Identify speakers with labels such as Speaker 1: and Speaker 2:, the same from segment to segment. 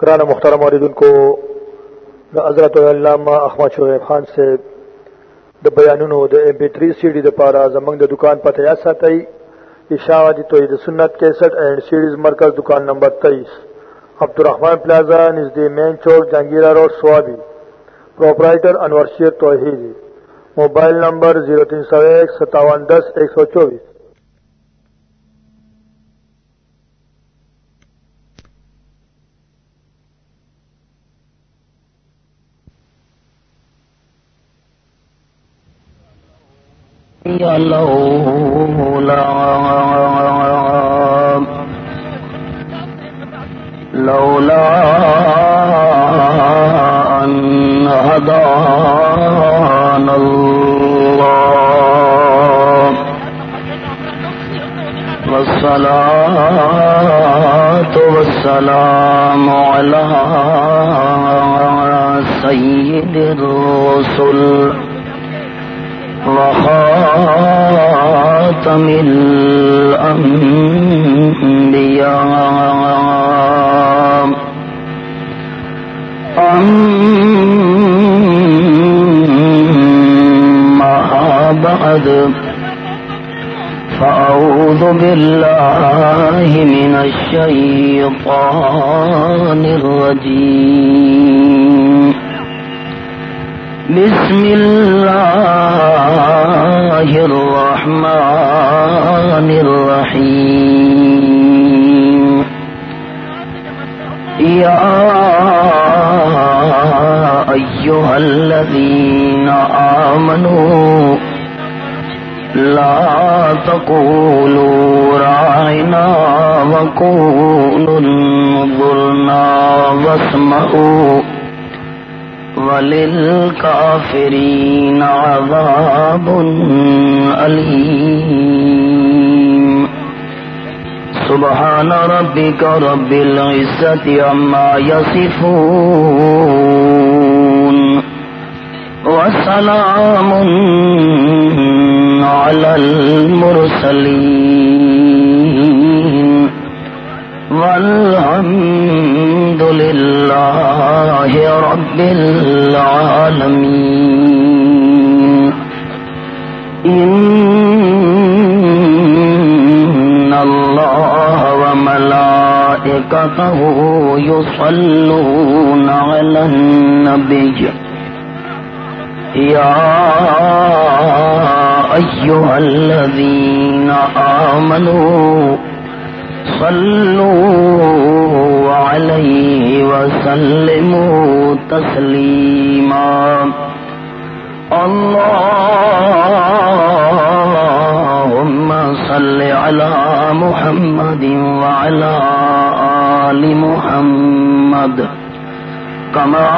Speaker 1: قرآن مختار موردن کو حضرت علامہ احمد شعیب خان سے د بیانونو د ایم پی 3 سی ڈی د پارا زمنګ د دکان پته یا ساتي اشاعه توحید سنت 61 اینڈ سیریز مرکز دکان نمبر 23 عبدالرحمن پلازا نزد مین چوک، Jahangira road, Swabi. Proprietor Anwar Sher Tauheedi. Mobile number 0301 5710 124
Speaker 2: لولا لولا أن هدانا الله. والصلاة والسلام على سيد الرسل. وخاتم الأنبياء. أما بعد فأعوذ بالله من الشيطان الرجيم. بسم الله الرحمن الرحيم. يا أيها الذين آمنوا لا تقولوا راعنا وقولوا انظرنا واسمعوا وللكافرين عذاب أليم. سبحان ربك رب العزة عما يصفون وسلام على المرسلين. والحمد لله رب العالمين إن الله وملائكته يصلون على النبي يا أيها الذين آمنوا صلوا عليه وسلموا تسليما. اللهم صل على محمد وعلى آل محمد. كما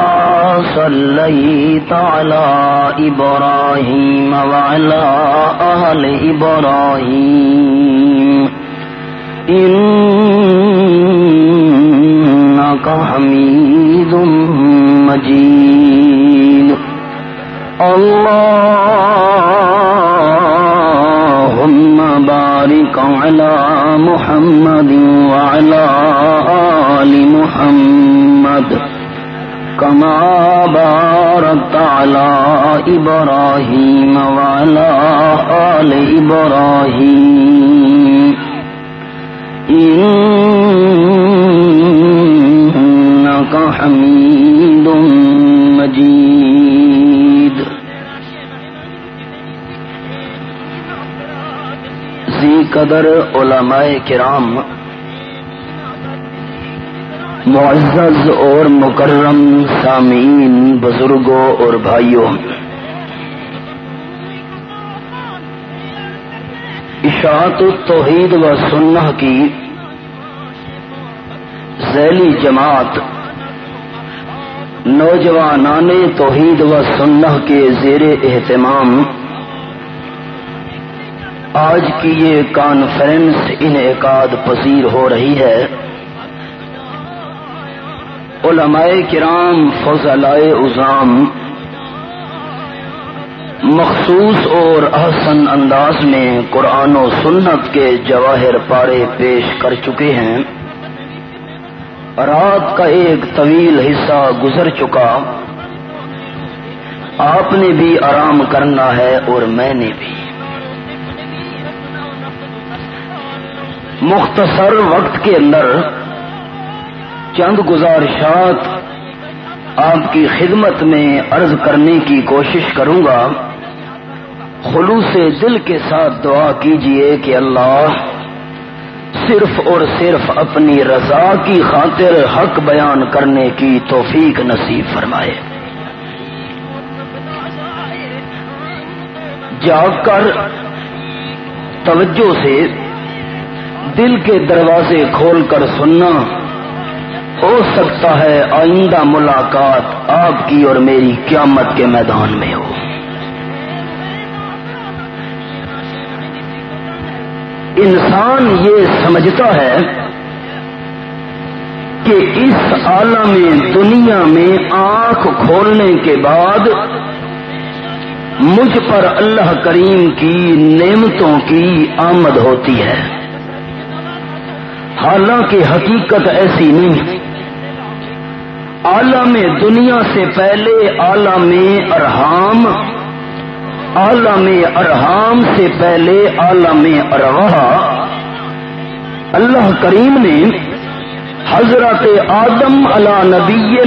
Speaker 2: صليت على إبراهيم وعلى آل إبراهيم. إنك حميد مجيد. اللهم بارك على محمد وعلى آل محمد. كما باركت على إبراهيم وعلى آل إبراهيم. إنك حميد مجيد. ذی قدر علماء کرام معزز اور مکرم سامعین بزرگوں اور بھائیوں اشاعت توحید و سنہ کی ذیلی جماعت، نوجوانان توحید و سنہ کے زیر اہتمام۔ آج کی یہ کانفرنس انعقاد پذیر ہو رہی ہے۔ علماء کرام، فضلائے ازام مخصوص اور احسن انداز میں قرآن و سنت کے جواہر پارے پیش کر چکے ہیں۔ رات کا ایک طویل حصہ گزر چکا۔ آپ نے بھی آرام کرنا ہے اور میں نے بھی۔ مختصر وقت کے اندر چند گزارشات آپ کی خدمت میں عرض کرنے کی کوشش کروں گا۔ خلوص دل کے ساتھ دعا کیجیے کہ اللہ صرف اور صرف اپنی رضا کی خاطر حق بیان کرنے کی توفیق نصیب فرمائے۔ جاگ کر توجہ سے دل کے دروازے کھول کر سننا، ہو سکتا ہے آئندہ ملاقات آپ کی اور میری قیامت کے میدان میں ہو۔ انسان یہ سمجھتا ہے کہ اس عالم دنیا میں آنکھ کھولنے کے بعد مجھ پر اللہ کریم کی نعمتوں کی آمد ہوتی ہے۔ حالانکہ حقیقت ایسی نہیں۔ عالم دنیا سے پہلے عالم ارحام عالم ارحام سے پہلے عالم ارواح۔ اللہ کریم نے حضرت آدم علا نبی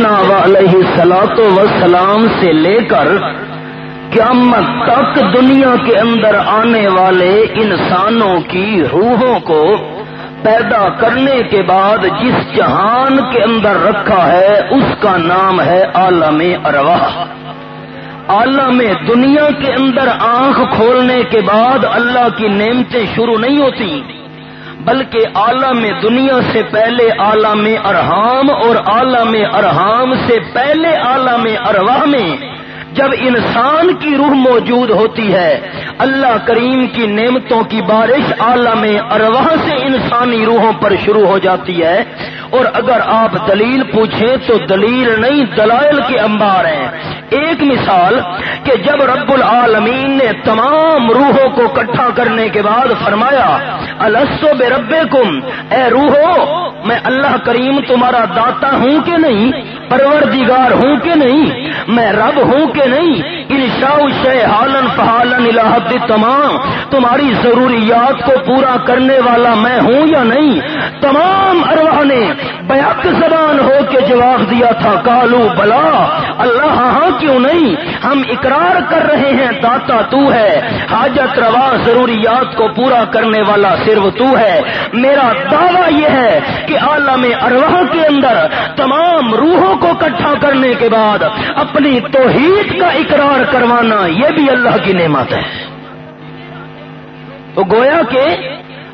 Speaker 2: علیہ سلاط وسلام سے لے کر قیامت تک دنیا کے اندر آنے والے انسانوں کی روحوں کو پیدا کرنے کے بعد جس جہان کے اندر رکھا ہے، اس کا نام ہے عالم ارواح۔ عالم دنیا کے اندر آنکھ کھولنے کے بعد اللہ کی نعمتیں شروع نہیں ہوتی، بلکہ عالم دنیا سے پہلے عالم ارحام اور عالم ارحام سے پہلے عالم ارواح میں جب انسان کی روح موجود ہوتی ہے، اللہ کریم کی نعمتوں کی بارش عالم ارواح سے انسانی روحوں پر شروع ہو جاتی ہے۔ اور اگر آپ دلیل پوچھیں تو دلیل نہیں، دلائل کے انبار ہیں۔ ایک مثال کہ جب رب العالمین نے تمام روحوں کو اکٹھا کرنے کے بعد فرمایا السو بے رب اے روحو، میں اللہ کریم تمہارا داتا ہوں کہ نہیں؟ پروردگار ہوں کہ نہیں؟ میں رب ہوں کہ نہیں؟ انشاء شہ حالن فہالن الحد تمام تمہاری ضروریات کو پورا کرنے والا میں ہوں یا نہیں؟ تمام ارواح نے بیک زبان ہو کے جواب دیا تھا کالو بلا اللہ ہاں, ہاں کیوں نہیں؟ ہم اقرار کر رہے ہیں داتا تو ہے حاجت روا ضروریات کو پورا کرنے والا صرف تو ہے۔ میرا دعویٰ یہ ہے کہ عالم ارواح کے اندر تمام روحوں کو کٹھا کرنے کے بعد اپنی توحید کا اقرار کروانا یہ بھی اللہ کی نعمت ہے۔ تو گویا کہ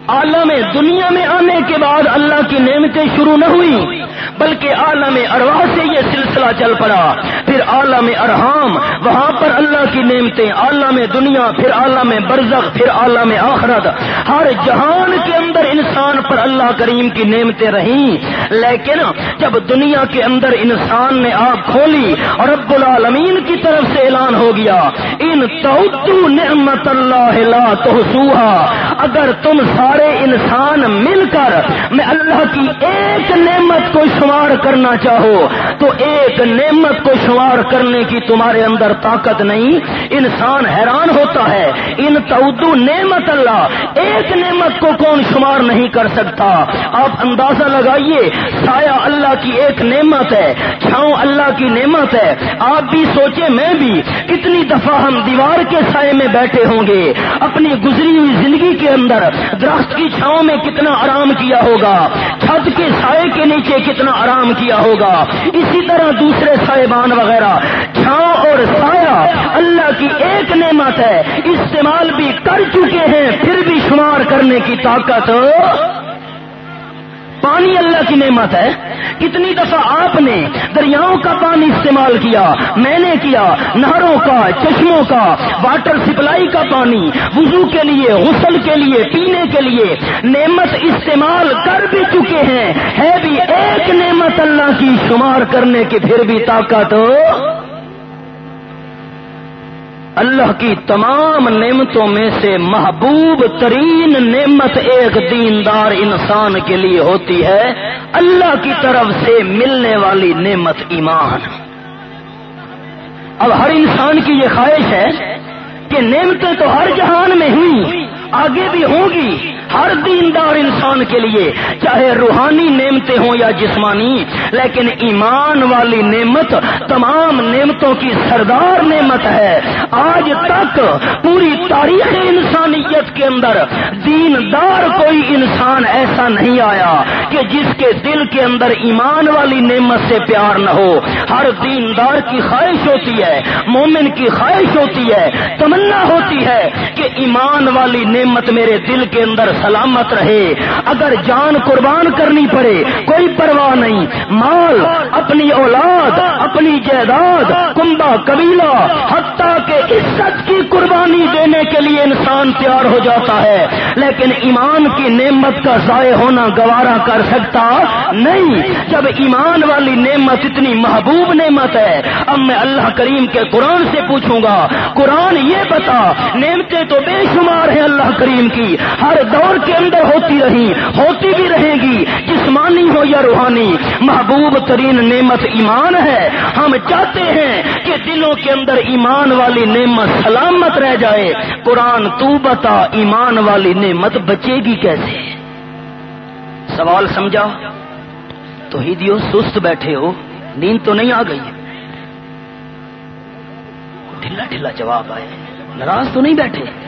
Speaker 2: عالم دنیا میں آنے کے بعد اللہ کی نعمتیں شروع نہ ہوئی بلکہ عالم ارواح سے یہ سلسلہ چل پڑا۔ پھر عالم ارحام، وہاں پر اللہ کی نعمتیں، عالم دنیا، پھر عالم برزخ، پھر عالم آخرت۔ ہر جہان کے اندر انسان پر اللہ کریم کی نعمتیں رہیں۔ لیکن جب دنیا کے اندر انسان نے آگ کھولی اور رب العالمین کی طرف سے اعلان ہو گیا، ان تو نعمت اللہ لا تو اگر تم سارے انسان مل کر میں اللہ کی ایک نعمت کو شمار کرنا چاہو تو ایک نعمت کو شمار کرنے کی تمہارے اندر طاقت نہیں، انسان حیران ہوتا ہے۔ ان تو نعمت اللہ، ایک نعمت کو کون شمار نہیں کر سکتا؟ آپ اندازہ لگائیے، سایہ اللہ کی ایک نعمت ہے، چھاؤں اللہ کی نعمت ہے۔ آپ بھی سوچے میں بھی کتنی دفعہ ہم دیوار کے سائے میں بیٹھے ہوں گے۔ اپنی گزری ہوئی زندگی کے اندر، درخت کی چھاؤں میں کتنا آرام کیا ہوگا۔ چھت کے سائے کے نیچے کتنا آرام کیا ہوگا۔ اسی طرح دوسرے صاحبان وغیرہ چھاؤں اور سایہ اللہ کی ایک نعمت ہے، استعمال بھی کر چکے ہیں، پھر بھی شمار کرنے کی طاقت پانی اللہ کی نعمت ہے۔ کتنی دفعہ آپ نے دریاؤں کا پانی استعمال کیا، میں نے کیا، نہروں کا، چشموں کا، واٹر سپلائی کا پانی، وضو کے لیے، غسل کے لیے، پینے کے لیے نعمت استعمال کر بھی چکے ہیں۔ ہے بھی ایک نعمت اللہ کی شمار کرنے کی پھر بھی طاقت۔ ہو اللہ کی تمام نعمتوں میں سے محبوب ترین نعمت ایک دیندار انسان کے لیے ہوتی ہے اللہ کی طرف سے ملنے والی نعمت ایمان۔ اب ہر انسان کی یہ خواہش ہے کہ نعمتیں تو ہر جہان میں ہوئی آگے بھی ہوں گی۔ ہر دیندار انسان کے لیے، چاہے روحانی نعمتیں ہوں یا جسمانی، لیکن ایمان والی نعمت تمام نعمتوں کی سردار نعمت ہے۔ آج تک پوری تاریخ انسانیت کے اندر دیندار کوئی انسان ایسا نہیں آیا کہ جس کے دل کے اندر ایمان والی نعمت سے پیار نہ ہو۔ ہر دیندار کی خواہش ہوتی ہے، مومن کی خواہش ہوتی ہے، تمنا ہوتی ہے کہ ایمان والی نعمت میرے دل کے اندر سلامت رہے۔ اگر جان قربان کرنی پڑے، کوئی پرواہ نہیں۔ مال، اپنی اولاد، اپنی جائیداد کنبا قبیلہ، حتیٰ کہ عزت کی قربانی دینے کے لیے انسان تیار ہو جاتا ہے۔ لیکن ایمان کی نعمت کا ضائع ہونا گوارا کر سکتا نہیں۔ جب ایمان والی نعمت اتنی محبوب نعمت ہے، اب میں اللہ کریم کے قرآن سے پوچھوں گا، قرآن یہ بتا، نعمتیں تو بے شمار ہیں اللہ کریم کی۔ ہر دور کے اندر ہوتی رہی، ہوتی بھی رہے گی، جسمانی ہو یا روحانی، محبوب ترین نعمت ایمان ہے۔ ہم چاہتے ہیں کہ دلوں کے اندر ایمان والی نعمت سلامت رہ جائے۔ قرآن تو بتا، ایمان والی نعمت بچے گی کیسے؟ سوال سمجھا؟ تو ہی دیو، سست بیٹھے ہو، نیند تو نہیں آ گئی۔ ڈھلا ڈھلا جواب آئے۔ ناراض تو نہیں بیٹھے؟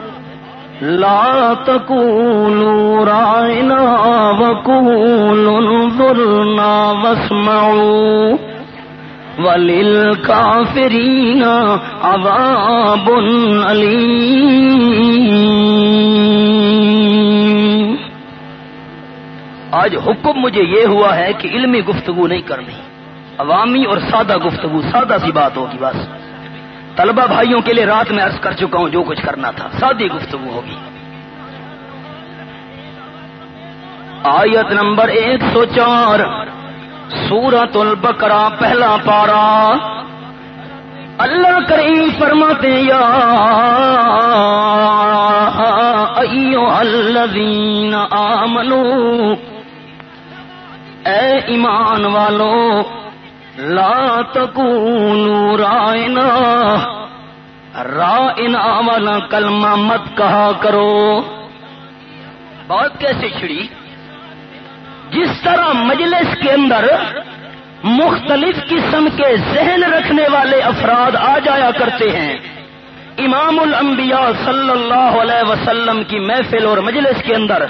Speaker 2: لا تقولوا رائنا وقولوا انظرنا واسمعوا وللكافرين عذاب أليم۔ آج حکم مجھے یہ ہوا ہے کہ علمی گفتگو نہیں کرنی، عوامی اور سادہ گفتگو سادہ سی بات ہوگی بس۔ طلبہ بھائیوں کے لیے رات میں عرض کر چکا ہوں جو کچھ کرنا تھا۔ سادی گفتگو ہوگی۔ آیت نمبر ایک سو چار۔ سورت البکرا پہلا پارا اللہ کریم فرماتے یا ایو الذین آمنو، اے ایمان والو لا تکونوا رائنا رائنا والا کلمہ مت کہا کرو۔ بات کیسے چھڑی؟ جس طرح مجلس کے اندر مختلف قسم کے ذہن رکھنے والے افراد آ جایا کرتے ہیں، امام الانبیاء صلی اللہ علیہ وسلم کی محفل اور مجلس کے اندر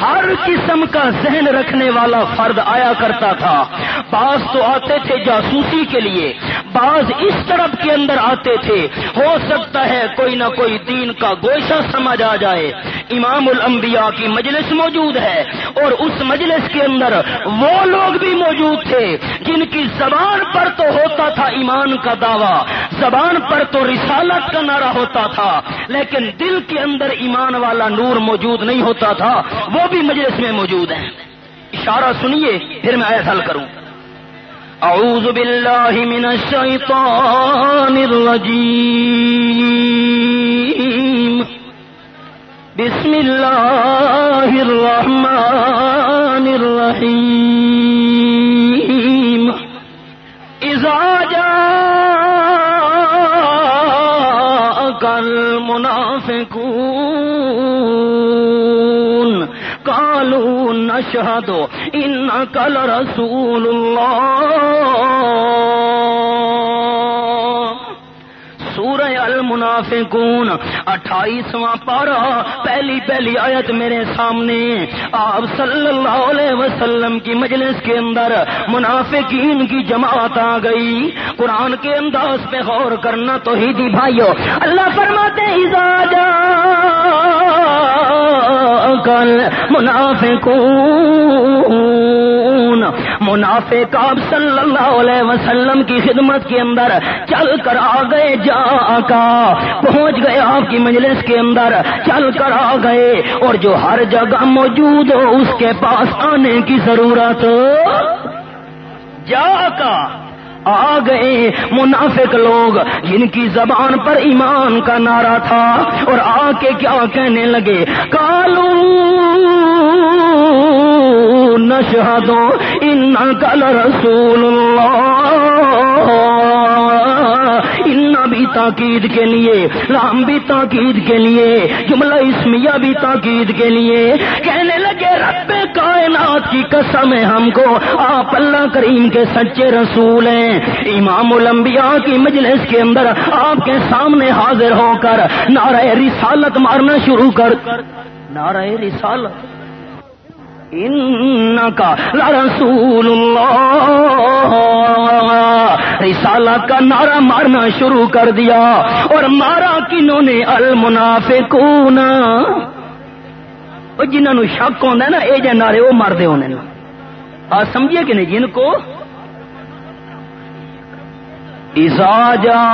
Speaker 2: ہر قسم کا ذہن رکھنے والا فرد آیا کرتا تھا۔ بعض تو آتے تھے جاسوسی کے لیے، بعض اس طرف کے اندر آتے تھے۔ ہو سکتا ہے کوئی نہ کوئی دین کا گوشہ سمجھ آ جائے۔ امام الانبیاء کی مجلس موجود ہے اور اس مجلس کے اندر وہ لوگ بھی موجود تھے جن کی زبان پر تو ہوتا تھا ایمان کا دعویٰ، زبان پر تو رسالت کا نعرہ ہوتا تھا، لیکن دل کے اندر ایمان والا نور موجود نہیں ہوتا تھا، وہ بھی مجلس میں موجود ہیں۔ اشارہ سنیے، پھر میں ایسا کروں۔ اعوذ باللہ من الشیطان الرجیم۔ بسم اللہ الرحمن الرحیم اذا جاءك المنافقون قالوا نشهد إنك لرسول الله. سورہ المنافقون اٹھائیسواں پارہ، پہلی پہلی آیت میرے سامنے۔ آپ صلی اللہ علیہ وسلم کی مجلس کے اندر منافقین کی جماعت آ گئی۔ قرآن کے انداز پہ غور کرنا تو ہی دی بھائیو۔ اللہ فرماتے کل منافق منافق آپ صلی اللہ علیہ وسلم کی خدمت کے اندر چل کر آ گئے۔ جا کا پہنچ گئے آپ کی مجلس کے اندر، چل کر آ گئے، اور جو ہر جگہ موجود ہو، اس کے پاس آنے کی ضرورت۔ جا کا۔ آ گئے منافق لوگ، جن کی زبان پر ایمان کا نعرہ تھا، اور آ کے کیا کہنے لگے؟ کالو نشہدو ان کل رسول اللہ۔ بھی تاکید کے لیے رام بھی تاکید کے لیے، جملہ اسمیہ بھی تاکید کے لیے۔ کہنے لگے، رب کائنات کی قسم ہے ہم کو، آپ اللہ کریم کے سچے رسول ہیں۔ امام الانبیاء کی مجلس کے اندر آپ کے سامنے حاضر ہو کر نعرہ رسالت مارنا شروع کر۔ نعرہ رسالت؟ کا رسول اللہ رسالہ کا نعرہ مارنا شروع کر دیا اور مارا کنہوں نے المنافقون. جنہوں نے شک ہوتا ہے نا یہ جہ نعرے وہ مارتے ہونے آ، سمجھیے کہ نہیں جن کو؟ جا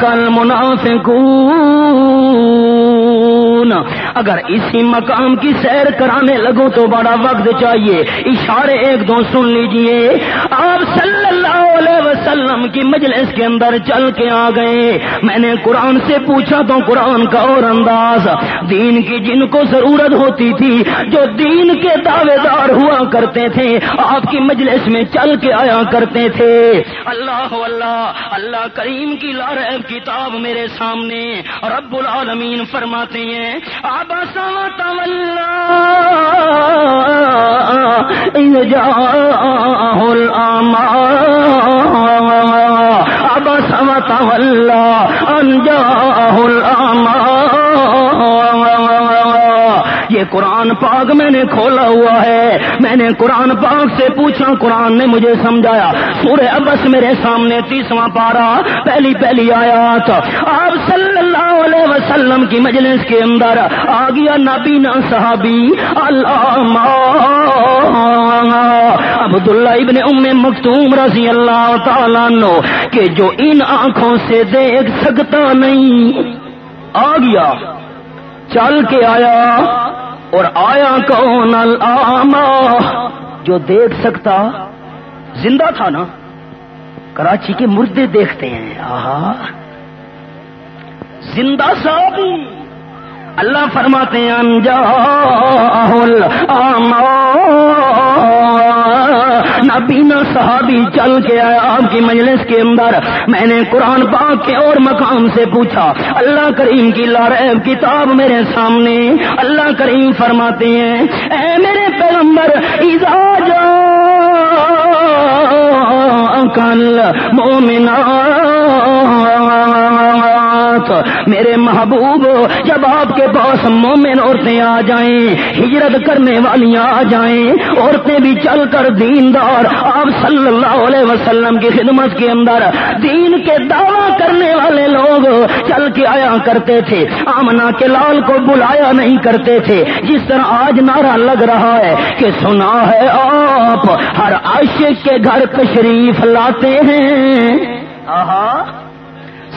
Speaker 2: کل منافقون اگر اسی مقام کی سیر کرانے لگو تو بڑا وقت چاہیے، اشارے ایک دو سن لیجیے۔ آپ صلی وسلم کی مجلس کے اندر چل کے آ گئے۔ میں نے قرآن سے پوچھا تو قرآن کا اور انداز۔ دین کی جن کو ضرورت ہوتی تھی، جو دین کے دعوے دار ہوا کرتے تھے، آپ کی مجلس میں چل کے آیا کرتے تھے۔ اللہ اللہ اللہ کریم کی لارب کتاب میرے سامنے رب العالمین فرماتے ہیں عبس وتولى إذ جاءه الأعمى عبس وتولى أن جاءه الأعمى یہ قرآن پاک میں نے کھولا ہوا ہے۔ میں نے قرآن پاک سے پوچھا، قرآن نے مجھے سمجھایا۔ سورہ ابس میرے سامنے تیسواں پارا پہلی پہلی آیا آپ صلی اللہ علیہ وسلم کی مجلس کے اندر آ گیا نابینا صحابی اللہ عبداللہ ابن ام مختوم رضی اللہ تعالیٰ نو کہ جو ان آنکھوں سے دیکھ سکتا نہیں۔ آ گیا، چل کے آیا۔ اور آیا کون الما جو دیکھ سکتا، زندہ تھا نا؟ کراچی کے مردے دیکھتے ہیں، آہا۔ زندہ صاحب! اللہ فرماتے ہیں انجا نبینا صحابی چل کے آیا آپ کی مجلس کے اندر۔ میں نے قرآن پاک کے اور مقام سے پوچھا، اللہ کریم کی لارب کتاب میرے سامنے۔ اللہ کریم فرماتے ہیں، اے میرے پیغمبر ایزا جا کل میرے محبوب، جب آپ کے پاس مومن عورتیں آ جائیں، ہجرت کرنے والی آ جائیں، عورتیں بھی چل کر دیندار، آپ صلی اللہ علیہ وسلم کی خدمت کے اندر دین کے دعوی کرنے والے لوگ چل کے آیا کرتے تھے۔ آمنا کے لال کو بلایا نہیں کرتے تھے۔ جس طرح آج نعرہ لگ رہا ہے کہ سنا ہے آپ، ہر عاشق کے گھر تشریف لاتے ہیں۔ آہا۔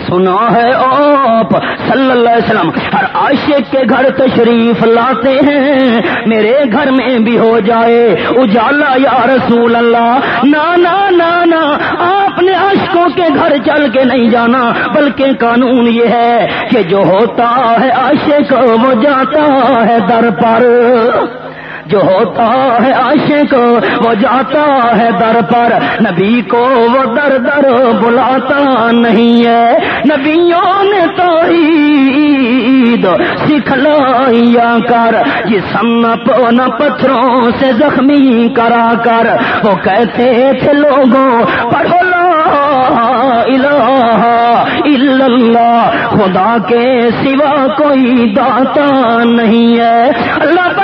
Speaker 2: سنا ہے آپ صلی اللہ علیہ وسلم، ہر عاشق کے گھر تشریف لاتے ہیں۔ میرے گھر میں بھی ہو جائے۔ اجالا یا رسول اللہ نانا نانا آپ نے عاشقوں کے گھر چل کے نہیں جانا، بلکہ قانون یہ ہے کہ جو ہوتا ہے عاشق، وہ جاتا ہے در پر۔ جو ہوتا ہے عاشق وہ جاتا ہے در پر۔ نبی کو وہ در در بلاتا نہیں ہے۔ نبیوں نے تو عید سکھلایا کر جسم پونا پتھروں سے زخمی کرا کر۔ وہ کہتے تھے لوگوں، پڑھو الہ الا اللہ۔ خدا کے سوا کوئی داتا نہیں ہے۔ اللہ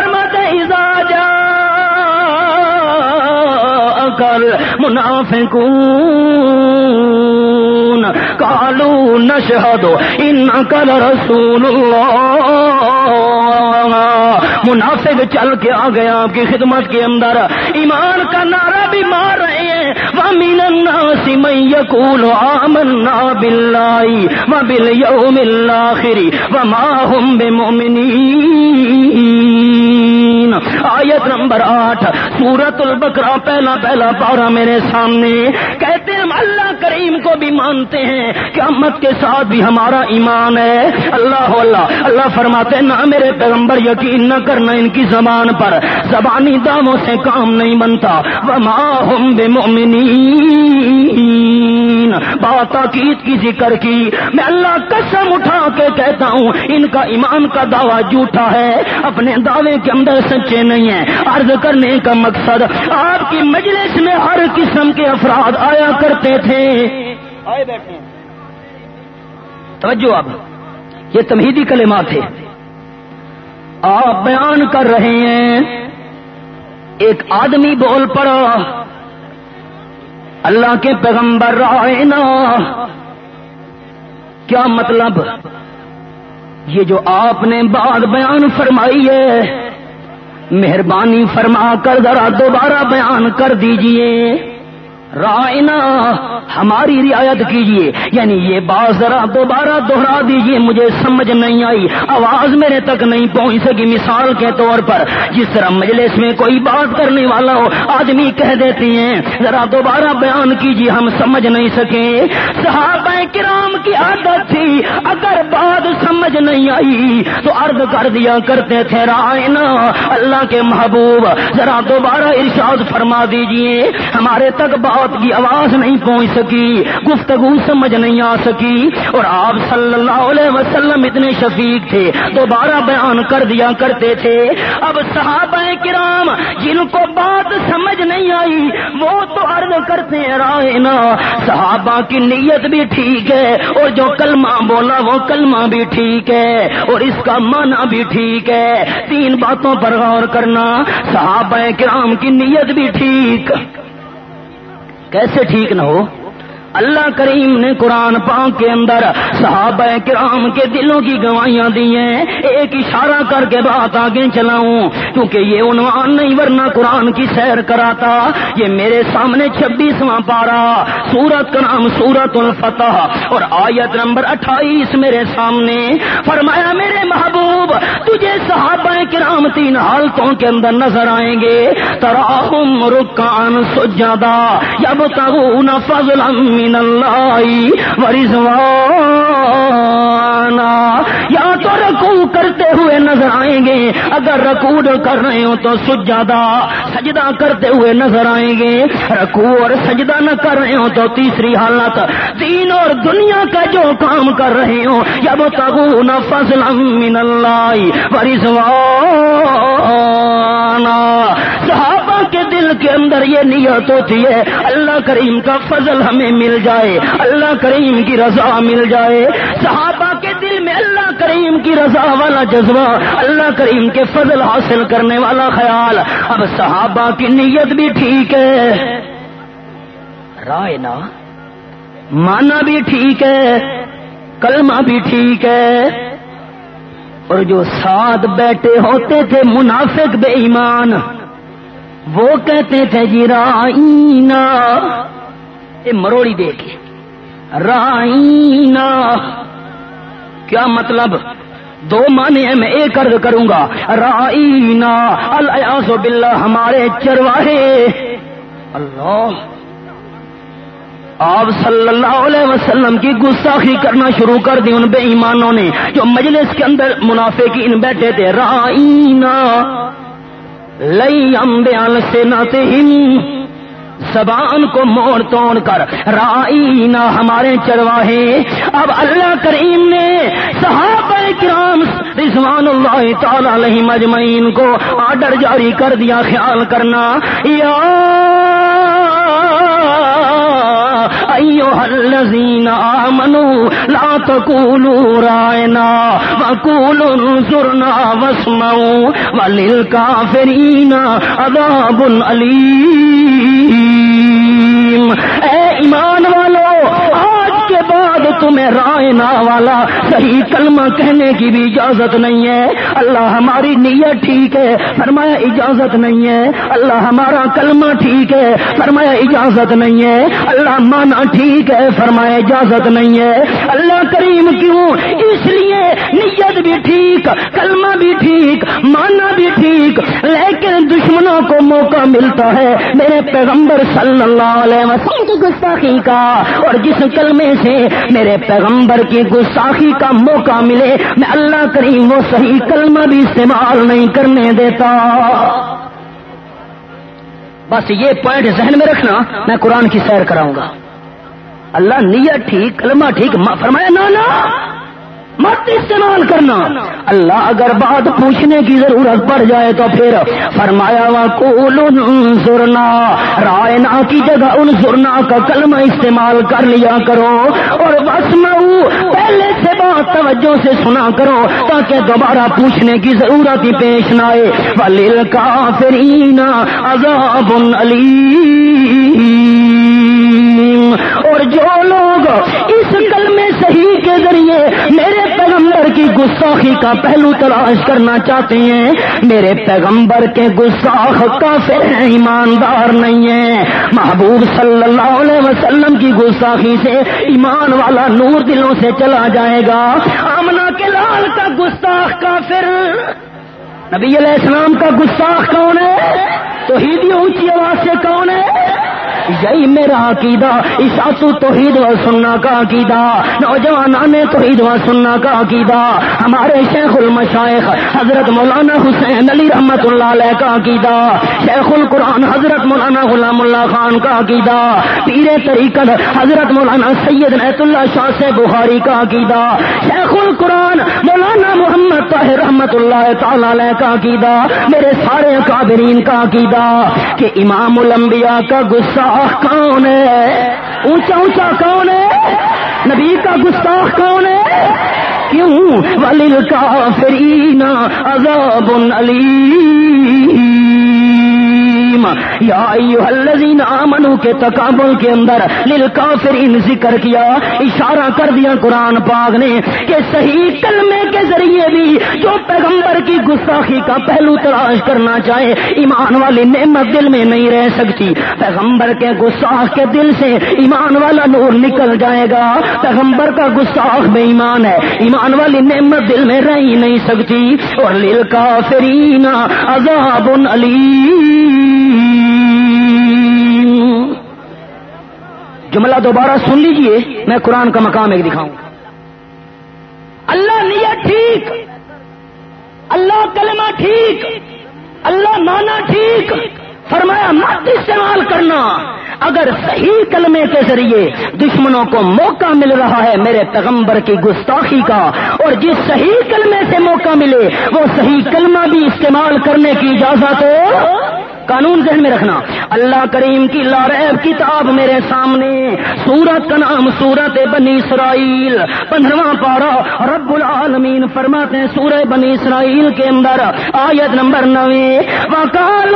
Speaker 2: کر منافق کالو نشہد ان کل رسول منافق چل کے آ گیا آپ کی خدمت کے اندر۔ ایمان کا نعرہ بھی مار رہے ہیں۔ وہ مین من یقول آمنا باللہ وبالیوم الاخر وما هم بمؤمنین آیت نمبر آٹھ سورت البقرہ، پہلا پہلا پارا میرے سامنے۔ کہتے ہیں ہم اللہ کریم کو بھی مانتے ہیں۔ کہ امت کے ساتھ بھی ہمارا ایمان ہے۔ اللہ اللہ اللہ فرماتے ہیں، نہ میرے پیغمبر یقین نہ کرنا ان کی زبان پر۔ زبانی داموں سے کام نہیں بنتا۔ وما هم بمؤمنین بات تاکید کی ذکر کی۔ میں اللہ قسم اٹھا کے کہتا ہوں ان کا ایمان کا دعویٰ جھوٹا ہے۔ اپنے دعوے کے اندر سچے نہیں ہیں۔ عرض کرنے کا مقصد آپ کی مجلس میں ہر قسم کے افراد آیا کرتے تھے۔ آئے بیٹھے توجہ اب یہ تمہیدی کلمات تھے آپ بیان کر رہے ہیں۔ ایک آدمی بول پڑا۔ اللہ کے پیغمبر رائے نا۔ کیا مطلب؟ یہ جو آپ نے بات بیان فرمائی ہے، مہربانی فرما کر ذرا دوبارہ بیان کر دیجیے۔ رائنا، ہماری رعایت کیجیے یعنی یہ بات ذرا دوبارہ دوہرا دیجیے مجھے سمجھ نہیں آئی۔ آواز میرے تک نہیں پہنچ سکی، مثال کے طور پر۔ جس طرح مجلس میں کوئی بات کرنے والا ہو، آدمی کہہ دیتے ہیں، ذرا دوبارہ بیان کیجیے ہم سمجھ نہیں سکے۔ صحابہ کرام کی عادت تھی، اگر بات سمجھ نہیں آئی، تو عرض کر دیا کرتے تھے، رائنا، اللہ کے محبوب، ذرا دوبارہ ارشاد فرما دیجیے ہمارے تک بات کی آواز نہیں پہنچ سکی، گفتگو سمجھ نہیں آ سکی۔ اور آپ صلی اللہ علیہ وسلم اتنے شفیق تھے، دوبارہ بیان کر دیا کرتے تھے۔ اب صحابہ کرام جن کو بات سمجھ نہیں آئی، وہ تو عرض کرتے رائے نا، صحابہ کی نیت بھی ٹھیک ہے، اور جو کلمہ بولا وہ کلمہ بھی ٹھیک ہے، اور اس کا معنی بھی ٹھیک ہے۔ تین باتوں پر غور کرنا، صحابہ کرام کی نیت بھی ٹھیک۔ کیسے ٹھیک نہ ہو؟ اللہ کریم نے قرآن پاک کے اندر صحابہ کرام کے دلوں کی گواہیاں دی ہیں۔ ایک اشارہ کر کے بات آگے چلاؤں، کیونکہ یہ عنوان نہیں، ورنہ قرآن کی سیر کراتا۔ یہ میرے سامنے چھبیسواں پارا سورت کا نام سورت الفتح۔ اور آیت نمبر اٹھائیس میرے سامنے فرمایا، میرے محبوب، تجھے صحابہ کرام تین حالتوں کے اندر نظر آئیں گے۔ تراہم رکان سجادہ یب تغون فضلا من اللہ ورزوانا یا تو رکو کرتے ہوئے نظر آئیں گے۔ اگر رکو کر رہے ہو تو سجادہ سجدہ کرتے ہوئے نظر آئیں گے۔ رکو اور سجدہ نہ کر رہے ہو تو تیسری حالت۔ دین اور دنیا کا جو کام کر رہے ہو یا وہ تگو نہ فضل من اللہ ورزوانا کے دل کے اندر یہ نیت ہوتی ہے، اللہ کریم کا فضل ہمیں مل جائے، اللہ کریم کی رضا مل جائے۔ صحابہ کے دل میں اللہ کریم کی رضا والا جذبہ، اللہ کریم کے فضل حاصل کرنے والا خیال۔ اب صحابہ کی نیت بھی ٹھیک ہے۔ رائے نا؟ مانا بھی ٹھیک ہے، کلمہ بھی ٹھیک ہے۔ اور جو ساتھ بیٹھے ہوتے تھے، منافق بے ایمان۔ وہ کہتے تھے جی رائنا یہ مروڑی دے کے رائنا کیا مطلب؟ دو معنی ہیں، میں ایک عرض کروں گا رائنا الیاس باللہ، ہمارے چرواہے۔ اللہ۔ آپ صلی اللہ علیہ وسلم کی گستاخی کرنا شروع کر دی ان بے ایمانوں نے، جو مجلس کے اندر منافع کی ان بیٹھے تھے رائنا لئی امبیال سے ناتے زبان کو موڑ توڑ کر رائی نہ ہمارے چرواہے۔ اب اللہ کریم نے صحابہ کرام رضوان اللہ تعالی علیہ مجمعین کو آرڈر جاری کر دیا، خیال کرنا، یا ایوہ الذین آمنوا لا تقولوا رائنا وقولوا انظرنا واسمعوا وللکافرین عذاب علیم اے ایمان والو آج کے بعد تمہیں رائنا والا صحیح کلمہ کہنے کی بھی اجازت نہیں ہے۔ اللہ ہماری نیت ٹھیک ہے، فرمایا اجازت نہیں ہے۔ اللہ ہمارا کلمہ ٹھیک ہے، فرمایا اجازت نہیں ہے۔ اللہ مانا ٹھیک ہے، فرمایا اجازت نہیں ہے۔ اللہ کریم کیوں؟ اس لیے نیت بھی ٹھیک، کلمہ بھی ٹھیک مانا بھی ٹھیک، لیکن دشمنوں کو موقع ملتا ہے۔ میرے پیغمبر صلی اللہ علیہ وسلم کی گستاخی کا، اور جس کلمے سے میرے پیغمبر کی گستاخی کا موقع ملے، میں اللہ کریم وہ صحیح کلمہ بھی استعمال نہیں کرنے دیتا۔ بس یہ پوائنٹ ذہن میں رکھنا، میں قرآن کی سیر کراؤں گا۔ اللہ نیت ٹھیک، کلمہ ٹھیک، فرمایا، نانا! مت استعمال کرنا۔ اللہ اگر بات پوچھنے کی ضرورت پڑ جائے تو پھر فرمایا وا کول سرنا رائنا کی جگہ ان سرنا کا کلمہ استعمال کر لیا کرو اور بس پہلے سے بات توجہ سے سنا کرو تاکہ دوبارہ پوچھنے کی ضرورت ہی پیش نہ آئے۔ ولیل کا فرینا عذاب علی اور جو لوگ اس کلمے صحیح کے ذریعے میرے پیغمبر کی گستاخی کا پہلو تلاش کرنا چاہتے ہیں۔ میرے پیغمبر کے گستاخ کا پھر ایماندار نہیں ہے محبوب صلی اللہ علیہ وسلم کی گستاخی سے ایمان والا نور دلوں سے چلا جائے گا۔ آمنا کے لال کا گستاخ کا پھر نبی علیہ السلام کا گستاخ کون ہے؟ تو ہی اونچی آواز سے کون ہے؟ یہی میرا عقیدہ عیسا توحید و سننا کا عقیدہ، نوجوان نے توحید و سننا کا عقیدہ، ہمارے شیخ المشائخ حضرت مولانا حسین علی رحمت اللہ علیہ کا عقیدہ، شیخ القرآن حضرت مولانا غلام اللہ خان کا عقیدہ، پیر طریقت حضرت مولانا سید نیت اللہ شاہ سے بخاری کا عقیدہ، شیخ القرآن مولانا محمد طاہر رحمت اللہ تعالی علیہ کا عقیدہ، میرے سارے قابرین کا عقیدہ، کہ امام الانبیاء کا غصہ کون ہے؟ اونچا اونچا کون ہے؟ نبی کا گستاخ کون ہے؟ کیوں؟ ولیل کا فرینا عذاب علی یا الذین آمنو کے تقابل کے اندر للکافرین ذکر کیا، اشارہ کر دیا قرآن پاک نے کہ صحیح کلمے کے ذریعے بھی جو پیغمبر کی گستاخی کا پہلو تلاش کرنا چاہے، ایمان والی نعمت دل میں نہیں رہ سکتی۔ پیغمبر کے گستاخ کے دل سے ایمان والا نور نکل جائے گا۔ پیغمبر کا گستاخ بے ایمان ہے۔ ایمان والی نعمت دل میں رہ ہی نہیں سکتی۔ اور لل فرینا عذاب علی جملہ دوبارہ سن لیجیے، میں قرآن کا مقام ایک دکھاؤں۔ اللہ نیت ٹھیک، اللہ کلمہ ٹھیک، اللہ مانا ٹھیک، فرمایا مت استعمال کرنا۔ اگر صحیح کلمے کے ذریعے دشمنوں کو موقع مل رہا ہے میرے پیغمبر کی گستاخی کا، اور جس صحیح کلمے سے موقع ملے، وہ صحیح کلمہ بھی استعمال کرنے کی اجازت ہو قانون ذہن میں رکھنا۔ اللہ کریم کی لارب کتاب میرے سامنے، سورت کا نام سورت بنی اسرائیل، پندرواں پارا رب العالمین فرماتے ہیں سورہ بنی اسرائیل کے اندر، آیت نمبر نوے۔ وکال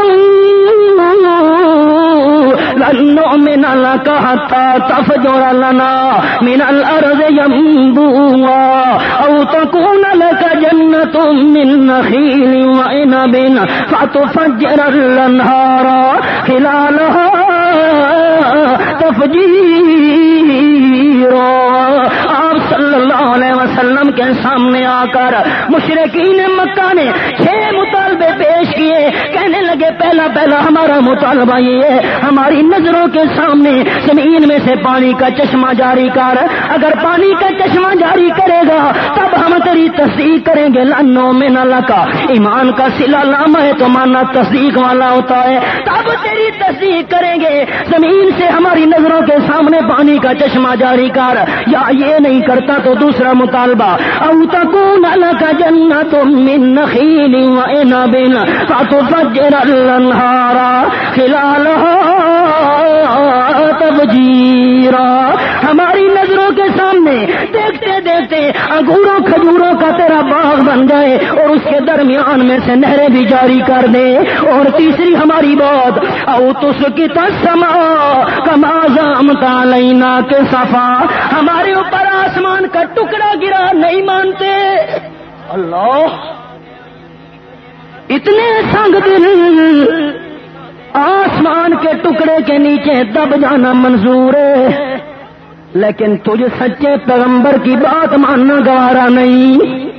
Speaker 2: من الكهتا تفجر لنا من الأرض ينبوعا أو تكون لك جنة من نخيل وعنب فتفجر الأنهار انہارا تفجيرا آپ صلی اللہ علیہ وسلم کے سامنے آ کر مشرقین مکہ نے چھ مطالبے پیش کیے۔ کہنے لگے، پہلا پہلا ہمارا مطالبہ یہ ہے، ہماری نظروں کے سامنے زمین میں سے پانی کا چشمہ جاری کر۔ اگر پانی کا چشمہ جاری کرے گا، تب ہم تیری تصدیق کریں گے۔ لنو میں نہ کا ایمان کا سلا لام ہے تو ماننا تصدیق والا ہوتا ہے۔ تب تیری تصدیق کریں گے۔ زمین سے ہماری نظروں کے سامنے پانی کا چشمہ جاری کر۔ یا یہ نہیں کرتا تو دوسرا مطالبہ او تکون لک جنت من نخیل و عنب فتفجر الانہار خلالها تفجیرا ہماری نظروں کے سامنے دیکھتے دیکھتے انگوروں کھجوروں کا تیرا باغ بن جائے اور اس کے درمیان میں سے نہریں بھی جاری کر دے اور تیسری ہماری بات او تس کی تسما کمازام تالینا کے صفا۔ ہمارے اوپر آسمان کا ٹکڑا گرا نہیں مانتے۔ اللہ، اتنے سنگ دل، آسمان کے ٹکڑے کے نیچے دب جانا منظور ہے۔ لیکن تجھے سچے پیغمبر کی بات ماننا گوارا نہیں۔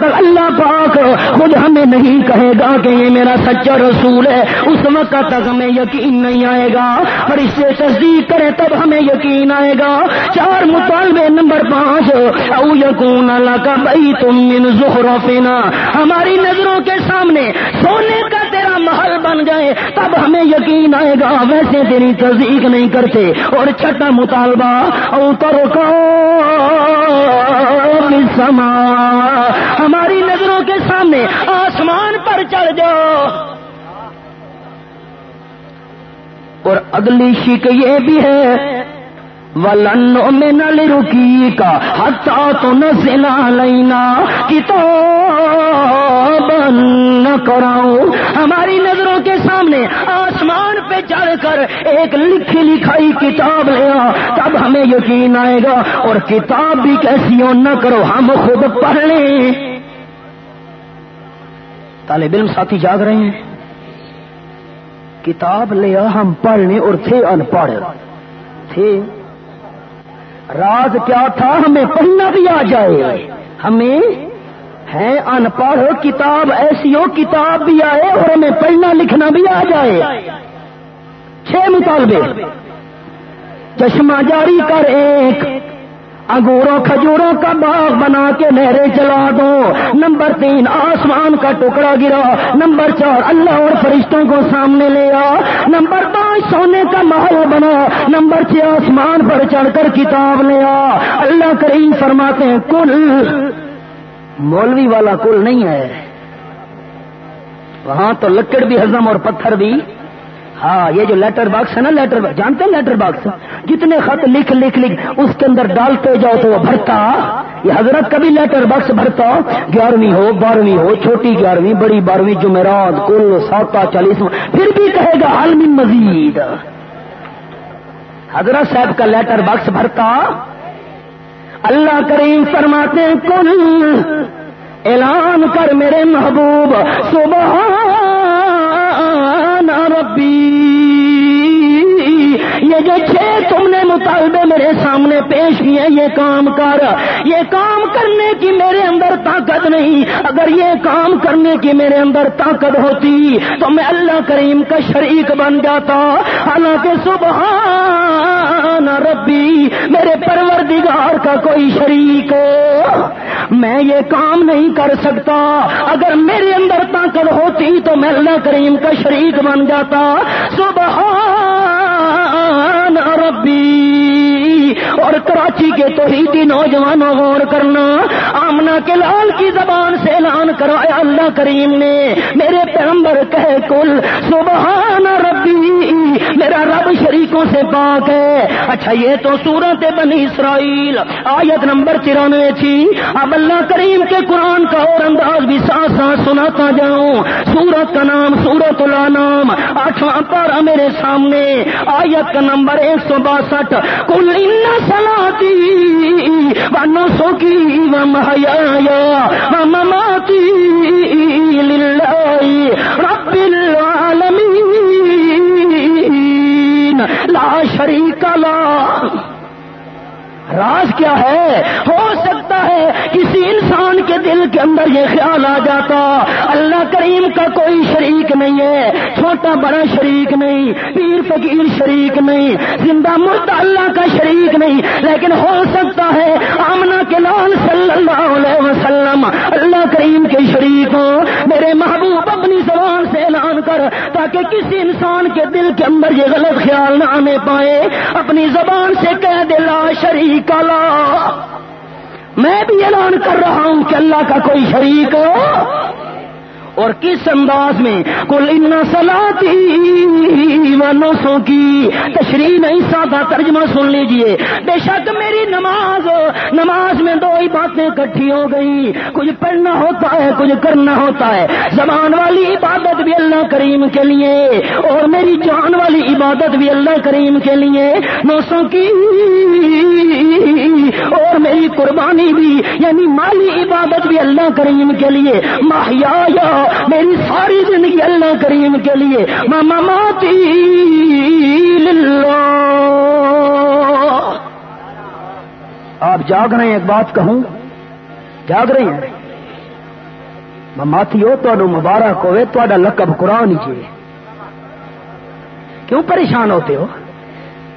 Speaker 2: تک اللہ پاک خود ہمیں نہیں کہے گا کہ یہ میرا سچا رسول ہے۔ اس وقت تک ہمیں یقین نہیں آئے گا۔ اور اس سے تصدیق کرے تب ہمیں یقین آئے گا۔ چار مطالبے نمبر پانچ، او یقون اللہ کا بھائی تم من ظہر ہماری نظروں کے سامنے سونے کا محل بن جائے تب ہمیں یقین آئے گا، ویسے تیری تصدیق نہیں کرتے۔ اور چھٹا مطالبہ او کرو کو سما۔ ہماری نظروں کے سامنے آسمان پر چڑھ جاؤ اور اگلی شک یہ بھی ہے ولنو میں نل رکی کا ہتا تو نزلا لینا کتاب کراؤں ہماری نظروں کے سامنے آسمان پہ چڑھ کر ایک لکھی لکھائی کتاب لیا تب ہمیں یقین آئے گا۔ اور کتاب بھی کیسی ہو، نہ کرو، ہم خود پڑھ لیں۔ طالب علم ساتھی جاگ رہے ہیں۔ کتاب لیا ہم پڑھ لیں۔ اور تھے ان پڑھ تھے راز کیا تھا؟ ہمیں پڑھنا بھی آ جائے۔ ہمیں ہے ان پڑھ کتاب، ایسی ہو کتاب بھی آئے اور ہمیں پڑھنا لکھنا بھی آ جائے۔ چھ مطالبے۔ چشمہ جاری کر ایک انگوروں کھجوروں کا باغ بنا کے نہریں چلا دو۔ نمبر تین، آسمان کا ٹکڑا گرا۔ نمبر چار، اللہ اور فرشتوں کو سامنے لے آ۔ نمبر پانچ، سونے کا محل بنا۔ نمبر چھ، آسمان پر چڑھ کر کتاب لے آ۔ اللہ کریم فرماتے ہیں، کل۔ مولوی والا کل نہیں ہے۔ وہاں تو لکڑ بھی ہزم اور پتھر بھی۔ ہاں یہ جو لیٹر باکس ہے نا لیٹر باکس جانتے ہیں لیٹر باکس جتنے خط لکھ لکھ لکھ اس کے اندر ڈالتے جاؤ تو وہ بھرتا۔ یہ حضرت کبھی لیٹر باکس بھرتا۔ گیارہویں ہو، بارہویں ہو، چھوٹی گیارہویں، بڑی بارہویں جمعرات، کل ساتا چالیس پھر بھی کہے گا عالمی مزید۔ حضرت صاحب کا لیٹر باکس بھرتا۔ اللہ کریم فرماتے کل اعلان کر میرے محبوب، صبح یہ جو چھ تم نے مطالبے میرے سامنے پیش کیے، یہ کام کر، یہ کام کرنے کی میرے اندر طاقت نہیں۔ اگر یہ کام کرنے کی میرے اندر طاقت ہوتی، تو میں اللہ کریم کا شریک بن جاتا۔ حالانکہ صبح ربی، میرے پروردگار کا کوئی شریک میں یہ کام نہیں کر سکتا۔ اگر میرے اندر طاقت ہوتی تو میں اللہ کریم کا شریک بن جاتا۔ صبح ربی۔ اور کراچی کے توحیدی نوجوانوں غور کرنا۔ آمنا کے لال کی زبان سے اعلان کرایا اللہ کریم نے۔ میرے پیغمبر کہے کل سبحان ربی، میرا رب شریکوں سے پاک ہے۔ اچھا یہ تو سورت بنی اسرائیل، آیت نمبر ترانوے تھی۔ اب اللہ کریم کے قرآن کا اور انداز بھی ساتھ ساتھ سناتا جاؤں۔ سورت کا نام سورت اللہ نام آٹھواں پارا میرے سامنے، آیت کا نمبر ایک سو باسٹھ۔ کل سلاتی بنو سو کی مہیا مماتی رب العالمین لا شریک لا۔ راز کیا ہے؟ ہو سکتا ہے کسی انسان کے دل کے اندر یہ خیال آ جاتا، اللہ کریم کا کوئی شریک نہیں ہے، چھوٹا بڑا شریک نہیں، پیر فقیر شریک نہیں، زندہ مرد اللہ کا شریک نہیں، لیکن ہو سکتا ہے آمنا کے لال صلی اللہ علیہ وسلم اللہ کریم کے شریک ہو میرے محبوب اپنی زبان سے اعلان کر تاکہ کسی انسان کے دل کے اندر یہ غلط خیال نہ آنے پائے۔ اپنی زبان سے کہہ دے، لا شریک میں بھی اعلان کر رہا ہوں کہ اللہ کا کوئی شریک ہو اور کس انداز میں؟ کل ان سلاتی نوسوں کی تشریح نہیں سادہ ترجمہ سن لیجیے۔ بے شک میری نماز نماز میں دو ہی باتیں کٹھی ہو گئی۔ کچھ پڑھنا ہوتا ہے، کچھ کرنا ہوتا ہے۔ زبان والی عبادت بھی اللہ کریم کے لیے۔ اور میری جان والی عبادت بھی اللہ کریم کے لیے۔ نوسوں کی اور میری قربانی بھی یعنی مالی عبادت بھی اللہ کریم کے لیے۔ ماہیا میری ساری زندگی اللہ کریم کے لیے ماما ماتی آپ جاگ رہے ہیں، ایک بات کہوں۔ جاگ رہے ہیں۔ مماتی ہو تو مبارک ہوئے تو لقب قرآن ہی کیوں پریشان ہوتے ہو؟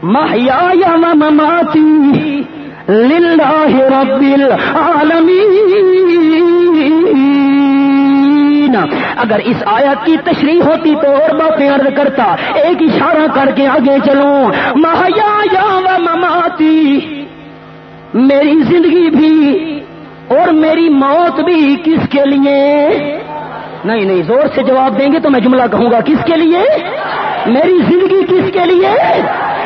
Speaker 2: مہیا یا مماتی للہ رب العالمین۔ اگر اس آیت کی تشریح ہوتی تو اور باتیں عرض کرتا۔ ایک اشارہ کر کے آگے چلو مہیا یا و مماتی، میری زندگی بھی اور میری موت بھی کس کے لیے؟ نہیں نہیں، زور سے جواب دیں گے تو میں جملہ کہوں گا۔ کس کے لیے؟ میری زندگی کس کے لیے؟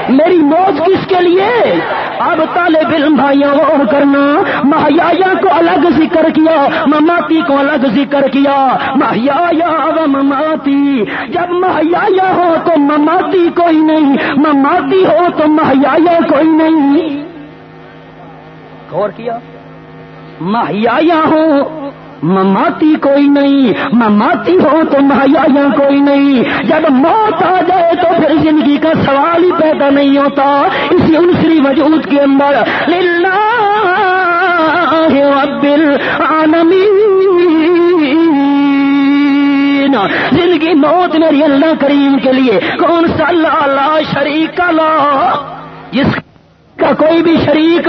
Speaker 2: میری موت کس کے لیے؟ اب طالب علم بھائیوں اور کرنا۔ مہیا کو الگ ذکر کیا، مماتی کو الگ ذکر کیا۔ مہیا و مماتی، جب مہیا ہو تو مماتی کوئی نہیں، مماتی ہو تو مہیا کوئی نہیں۔ غور کیا۔ مہیا ہو مماتی کوئی نہیں، مماتی ہو تو مہیا کوئی نہیں۔ جب موت آ جائے تو پھر زندگی کا سوال ہی پیدا نہیں ہوتا۔ اسی انسری وجود کے اندر زندگی موت میری اللہ کریم کے لیے۔ کون سا اللہ اللہ شریک اللہ جس کا کوئی بھی شریک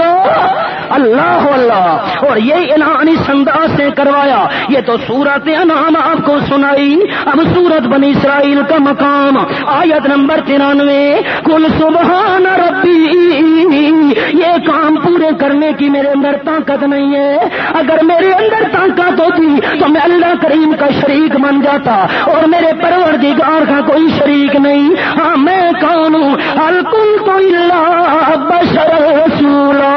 Speaker 2: اللہ اللہ اور یہ اعلان اس انداز سے کروایا، یہ تو سورت انعام آپ کو سنائی، اب سورت بنی اسرائیل کا مقام، آیت نمبر ترانوے کل سبحان ربی، یہ کام پورے کرنے کی میرے اندر طاقت نہیں ہے۔ اگر میرے اندر طاقت ہوتی، تو میں اللہ کریم کا شریک بن جاتا، اور میرے پروردگار کا کوئی شریک نہیں۔ ہاں میں کون ہوں؟ الکل تو اللہ بشر۔ رسولا۔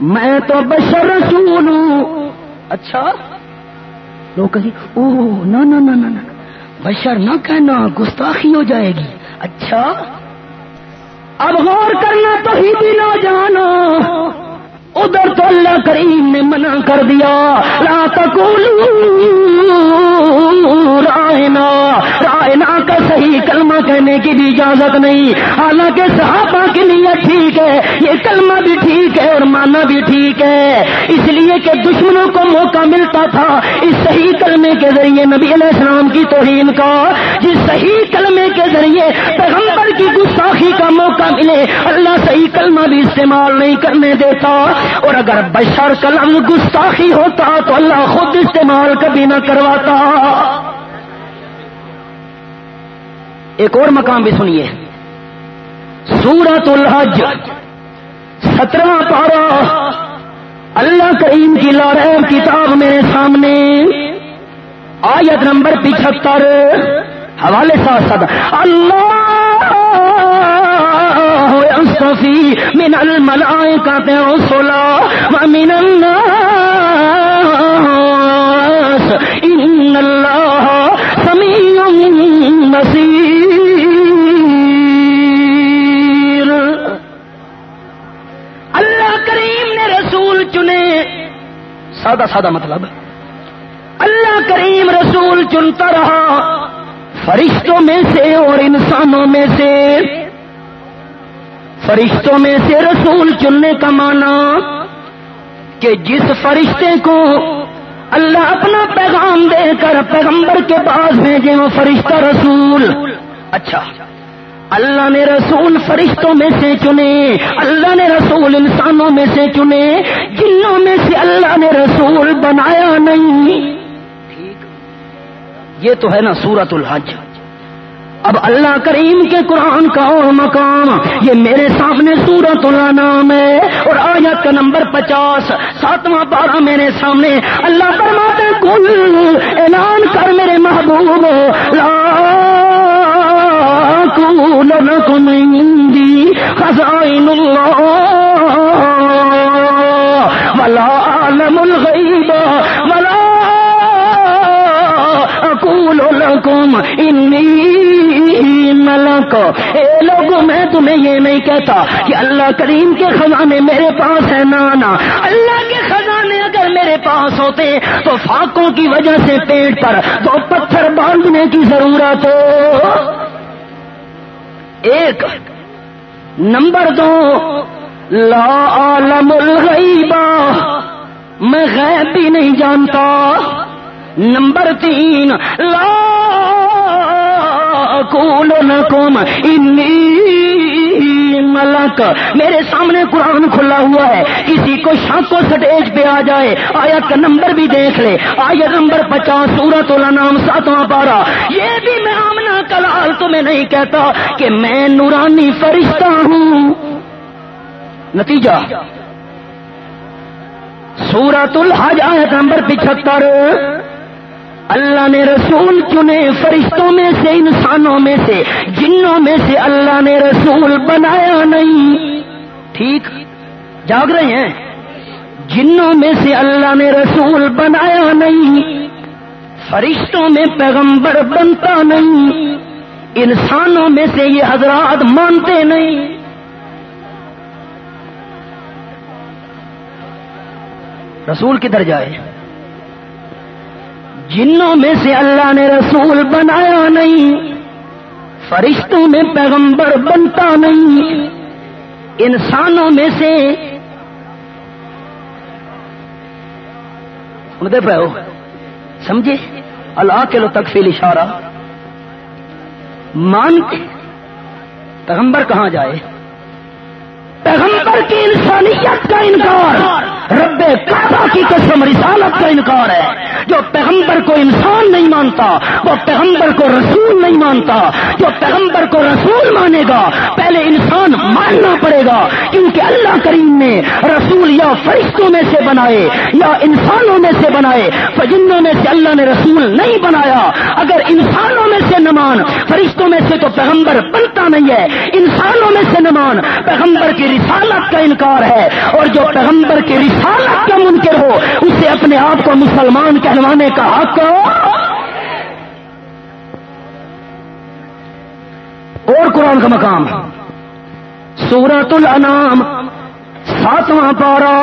Speaker 2: میں تو بشر رسول ہوں۔ اچھا۔ لوگ کہیں او نہ نہ بشر نہ کہنا، گستاخی ہو جائے گی۔ اچھا۔ اب غور کرنا تو ہی بھی نہ جانا ادھر تو اللہ کریم نے منع کر دیا۔ لا تقولوا رائنا۔ رائنا کا صحیح کلمہ کہنے کی بھی اجازت نہیں۔ حالانکہ صحابہ کے لیے ٹھیک ہے، یہ کلمہ بھی ٹھیک ہے اور مانا بھی ٹھیک ہے۔ اس لیے کہ دشمنوں کو موقع ملتا تھا اس صحیح کلمے کے ذریعے نبی علیہ السلام کی توہین کا، جس صحیح کلمے کے ذریعے پیغمبر موقع اللہ صحیح کلمہ بھی استعمال نہیں کرنے دیتا۔ اور اگر بشر کلم گستاخی ہوتا تو اللہ خود استعمال کبھی نہ کرواتا۔ ایک اور مقام بھی سنیے۔ سورت الحج سترہ پارا اللہ کریم کی لارب کتاب میرے سامنے۔ آیت نمبر پچہتر، حوالے ساتھ ساتھ اللہ! صفی من الملائے کہتے ہیں سولا الناس۔ ان اللہ سمیع بصیر۔ اللہ کریم نے رسول چنے۔ سادہ سادہ مطلب۔ اللہ کریم رسول چنتا رہا۔ فرشتوں میں سے اور انسانوں میں سے۔ فرشتوں میں سے رسول چننے کا مانا کہ جس فرشتے کو اللہ اپنا پیغام دے کر پیغمبر کے پاس بھیجے وہ فرشتہ رسول۔ اچھا۔ اللہ نے رسول فرشتوں میں سے چنے، اللہ نے رسول انسانوں میں سے چنے، جنوں میں سے اللہ نے رسول بنایا نہیں۔ ٹھیک۔ یہ تو ہے نا سورت الحج۔ اب اللہ کریم کے قرآن کا اور مقام، یہ میرے سامنے سورت اللہ نام ہے اور آیت کا نمبر پچاس، ساتواں بارہ میرے سامنے اللہ فرماتے کل اعلان کر میرے محبوب، لا لکم عندی خزائن اللہ، ولا عالم الغیب، ولا اقول لکم، انی ملک اے لوگوں میں تمہیں یہ نہیں کہتا کہ اللہ کریم کے خزانے میرے پاس ہے نانا اللہ کے خزانے اگر میرے پاس ہوتے تو فاقوں کی وجہ سے پیٹ پر تو پتھر باندھنے کی ضرورت ہو۔ ایک، نمبر دو، لا عالم الغیبہ میں غیب بھی نہیں جانتا۔ نمبر تین، لا ملک میرے سامنے قرآن کھلا ہوا ہے۔ کسی کو شاپ کو سٹیج پہ آ جائے۔ آیت کا نمبر بھی دیکھ لے۔ آیت نمبر پچاس سورت والا نام ساتواں پارا یہ بھی میں آمنا کلال تمہیں نہیں کہتا کہ میں نورانی فرشتہ ہوں۔ نتیجہ۔ سورت الحج آیت نمبر پچہتر۔ اللہ نے رسول چنے، فرشتوں میں سے، انسانوں میں سے، جنوں میں سے اللہ نے رسول بنایا نہیں۔ ٹھیک؟ جاگ رہے ہیں؟ جنوں میں سے اللہ نے رسول بنایا نہیں۔ فرشتوں میں پیغمبر بنتا نہیں۔ انسانوں میں سے یہ حضرات مانتے نہیں۔ رسول کدھر جائے؟ جنوں میں سے اللہ نے رسول بنایا نہیں، فرشتوں میں پیغمبر بنتا نہیں، انسانوں میں سے پہ ہو؟ سمجھے؟ اللہ کے لو تکفیل اشارہ۔ مان کے پیغمبر کہاں جائے؟ پیغمبر کی انسانیت کا انکار۔ رب کعبہ کی قسم رسالت کا انکار ہے۔ جو پیغمبر کو انسان نہیں مانتا، وہ پیغمبر کو رسول نہیں مانتا۔ جو پیغمبر کو رسول مانے گا، پہلے انسان ماننا پڑے گا۔ کیونکہ اللہ کریم نے رسول یا فرشتوں میں سے بنائے، یا انسانوں میں سے بنائے۔ فجنوں میں سے اللہ نے رسول نہیں بنایا۔ اگر انسانوں میں سے نمان فرشتوں میں سے تو پیغمبر بنتا نہیں ہے۔ انسانوں میں سے نمان پیغمبر کی رسالت کا انکار ہے۔ اور جو پیغمبر کی رسالت کا منکر ہو، اسے اپنے آپ کو مسلمان کہلوانے کا حق اور قرآن کا مقام سورت الانام ساتواں پارا۔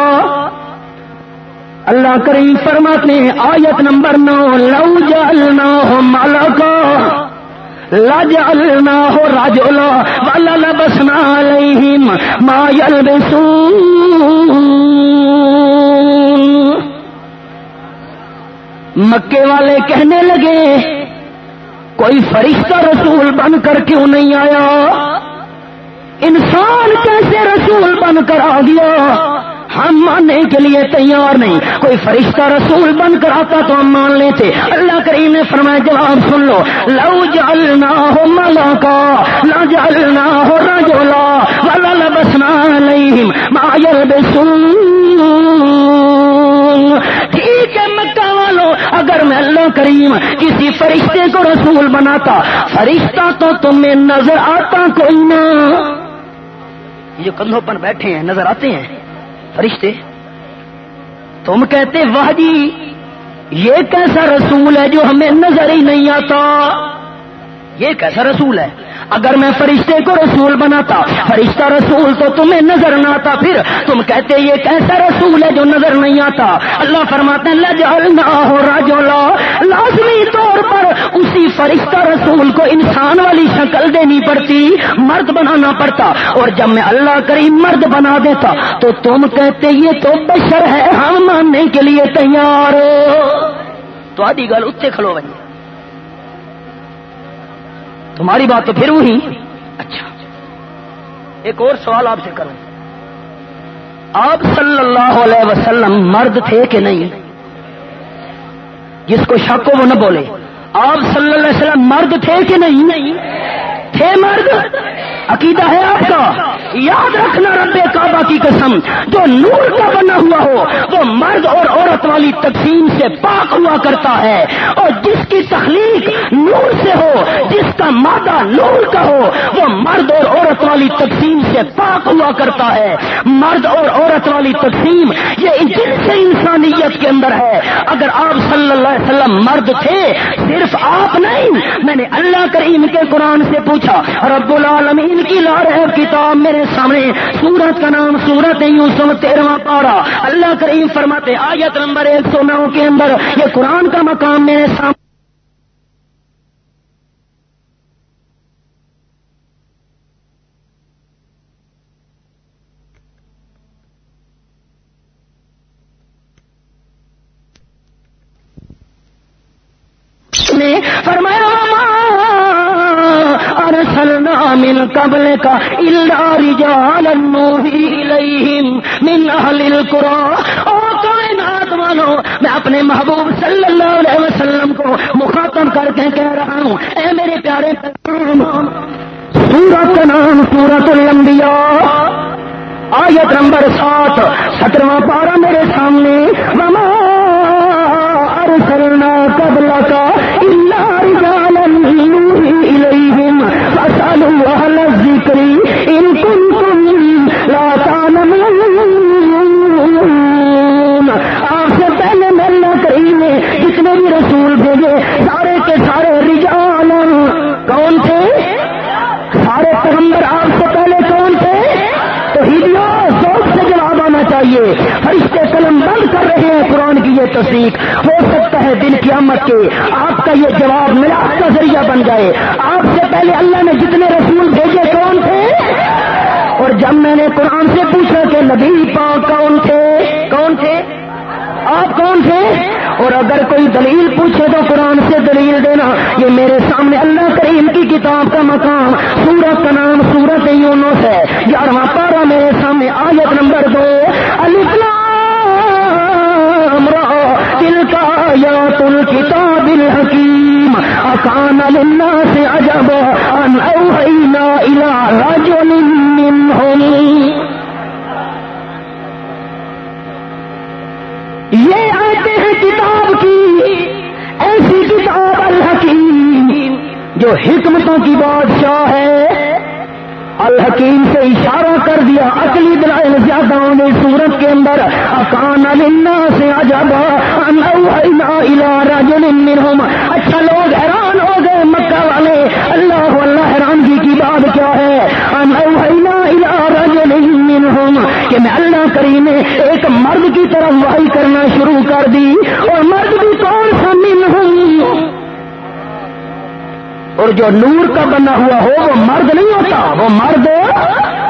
Speaker 2: اللہ کریم فرماتے ہیں، آیت نمبر نو، لو جلنا ہو مالا کا لج النا ہو راجولا والا لبسنا علیہم ما یلبسون مکے والے کہنے لگے، کوئی فرشتہ رسول بن کر کیوں نہیں آیا؟ انسان کیسے رسول بن کر آ گیا؟ ہم ماننے کے لیے تیار نہیں۔ کوئی فرشتہ رسول بن کر آتا تو ہم مان لیتے۔ اللہ کریم نے فرمایا، جواب سن لو۔ لو جلنا ہو ملا کا لا جلنا ہو رجولا والا لبسنا نہیں مایل بسون ٹھیک ہے، مکہ والو، اگر میں اللہ کریم کسی فرشتے کو رسول بناتا، فرشتہ تو تمہیں نظر آتا کوئی نہ یہ کندھوں پر بیٹھے ہیں، نظر آتے ہیں۔ فرشتے، تم کہتے، واہ جی یہ کیسا رسول ہے جو ہمیں نظر ہی نہیں آتا؟ یہ کیسا رسول ہے؟ اگر میں فرشتے کو رسول بناتا، فرشتہ رسول تو تمہیں نظر نہ آتا، پھر تم کہتے یہ کیسا رسول ہے جو نظر نہیں آتا؟ اللہ فرماتے لجعلنا ہو راجولا لازمی طور پر اسی فرشتہ رسول کو انسان والی شکل دینی پڑتی، مرد بنانا پڑتا۔ اور جب میں اللہ کریم مرد بنا دیتا، تو تم کہتے یہ تو بشر ہے، ہم ماننے کے لیے تیار۔ تو آدھی گل اتنے کھلو بھائی۔ تمہاری بات تو پھر وہی۔ اچھا۔ ایک اور سوال آپ سے کروں۔ آپ صلی اللہ علیہ وسلم مرد تھے کہ نہیں؟ جس کو شک ہو وہ نہ بولے۔ آپ صلی اللہ علیہ وسلم مرد تھے کہ نہیں؟ تھے مرد، عقیدہ ہے آپ کا۔ یاد رکھنا رب کعبہ کی قسم، جو نور کا بنا ہوا ہو، وہ مرد اور عورت والی تقسیم سے پاک ہوا کرتا ہے۔ اور جس کی تخلیق نور سے ہو، جس کا مادہ نور کا ہو، وہ مرد اور عورت والی تقسیم سے پاک ہوا کرتا ہے۔ مرد اور عورت والی تقسیم، یہ جن سے انسانیت کے اندر ہے۔ اگر آپ صلی اللہ علیہ وسلم مرد تھے، صرف آپ نہیں، میں نے اللہ کریم کے قرآن سے پوچھا رب العالمین کی لا کتاب میرے سامنے، سورت کا نام سورت یوسف، تیرواں پارا اللہ کریم فرماتے آیت نمبر ایک سو نو کے اندر، یہ قرآن کا مقام میرے سامنے۔ فرمایا ارسلنا من قبل کا الا رجالا نوحی الیہم من اہل القرى. او کائنات والو، میں اپنے محبوب صلی اللہ علیہ وسلم کو مخاطب کر کے کہہ رہا ہوں، اے میرے پیارے سورت کا نام سورت الانبیاء، آیت نمبر سات سترواں پارہ میرے سامنے مما ارسلنا قبل کا الا رجالا نوحی الیہم فرشتے قلم بند کر رہے ہیں قرآن کی یہ تصدیق۔ ہو سکتا ہے دن قیامت کے، آپ کا یہ جواب ملاپ کا ذریعہ بن جائے۔ آپ سے پہلے اللہ نے جتنے رسول بھیجے کون تھے؟ اور جب میں نے قرآن سے پوچھا کہ نبی پاک کون تھے؟ کون تھے؟ آپ کون تھے؟ اور اگر کوئی دلیل پوچھے تو قرآن سے دلیل دینا۔ یہ میرے سامنے اللہ کریم کی کتاب کا مقام سورت کا نام سورت یونس ہے۔ گیارہواں پارا میرے سامنے آیت نمبر دو۔ دل کا یا تل کتاب الحکیم، اکان للناس عجب ان اوحینا الى رجل منهم یہ آتے ہیں کتاب کی، ایسی کتاب الحکیم، جو حکمتوں کی بادشاہ ہے۔ الحکیم سے اشارہ کر دیا، اصلی دلائل زیادہ ہونے صورت کے اندر، اکان النا سے عجب منہم۔ اچھا لوگ حیران ہو گئے مکہ والے، اللہ اللہ حیرانگی کی بات کیا ہے؟ منہم۔ کہ میں اللہ کریم نے ایک مرد کی طرف وائی کرنا شروع کر دی، اور مرد اور جو نور کا بنا ہوا ہو وہ مرد نہیں ہوتا، وہ مرد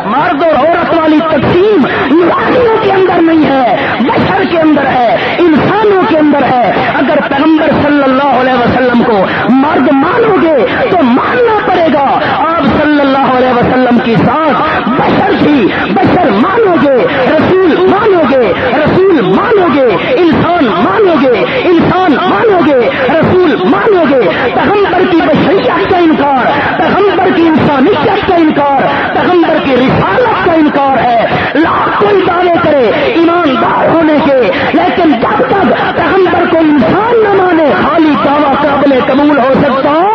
Speaker 2: مرد اور عورت والی تقسیم نوانیوں کے اندر نہیں ہے، بشر کے اندر ہے، انسانوں کے اندر ہے۔ اگر پیغمبر صلی اللہ علیہ وسلم کو مرد مانو گے تو ماننا پڑے گا آپ صلی اللہ علیہ وسلم کی ساتھ بشر تھی بشر مانو گے، رسول مانو گے، رسول مانو گے، انسان مانو گے، انسان مانو گے، رسول مانو گے۔ پیغمبر کی بشریت کا انکار، پیغمبر کی انسانیت کا انکار، پیغمبر کی رسالت کا انکار ہے۔ لاکھ کوئی دعوے کرے ایماندار ہونے کے، لیکن جب تک پیغمبر کو انسان نہ مانے، خالی دعوی قابل قبول ہو سکتا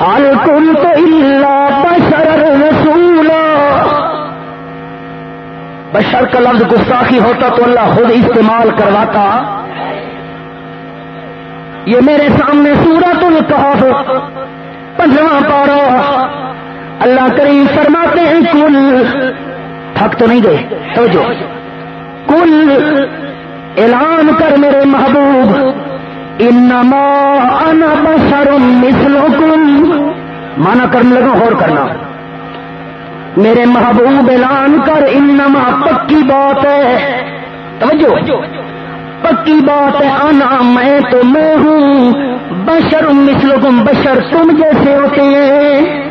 Speaker 2: حال کن تو اللہ بشر رسول بشر کا لفظ گستاخی ہوتا تو اللہ خود استعمال کرواتا۔ یہ میرے سامنے سورت القاف پندرواں پارا اللہ کریم فرماتے ہیں، کل۔ تھک تو نہیں گئے سوچو کل۔ اعلان کر میرے محبوب۔ انما انا بشر مثلکم۔ مانا کرنے لگا، غور کرنا۔ میرے محبوب اعلان کر، انما پکی بات ہے۔ توجہ۔ پکی بات ہے آنا میں تو میں ہوں۔ بشر مثلکم، بشر تم جیسے ہوتے ہیں۔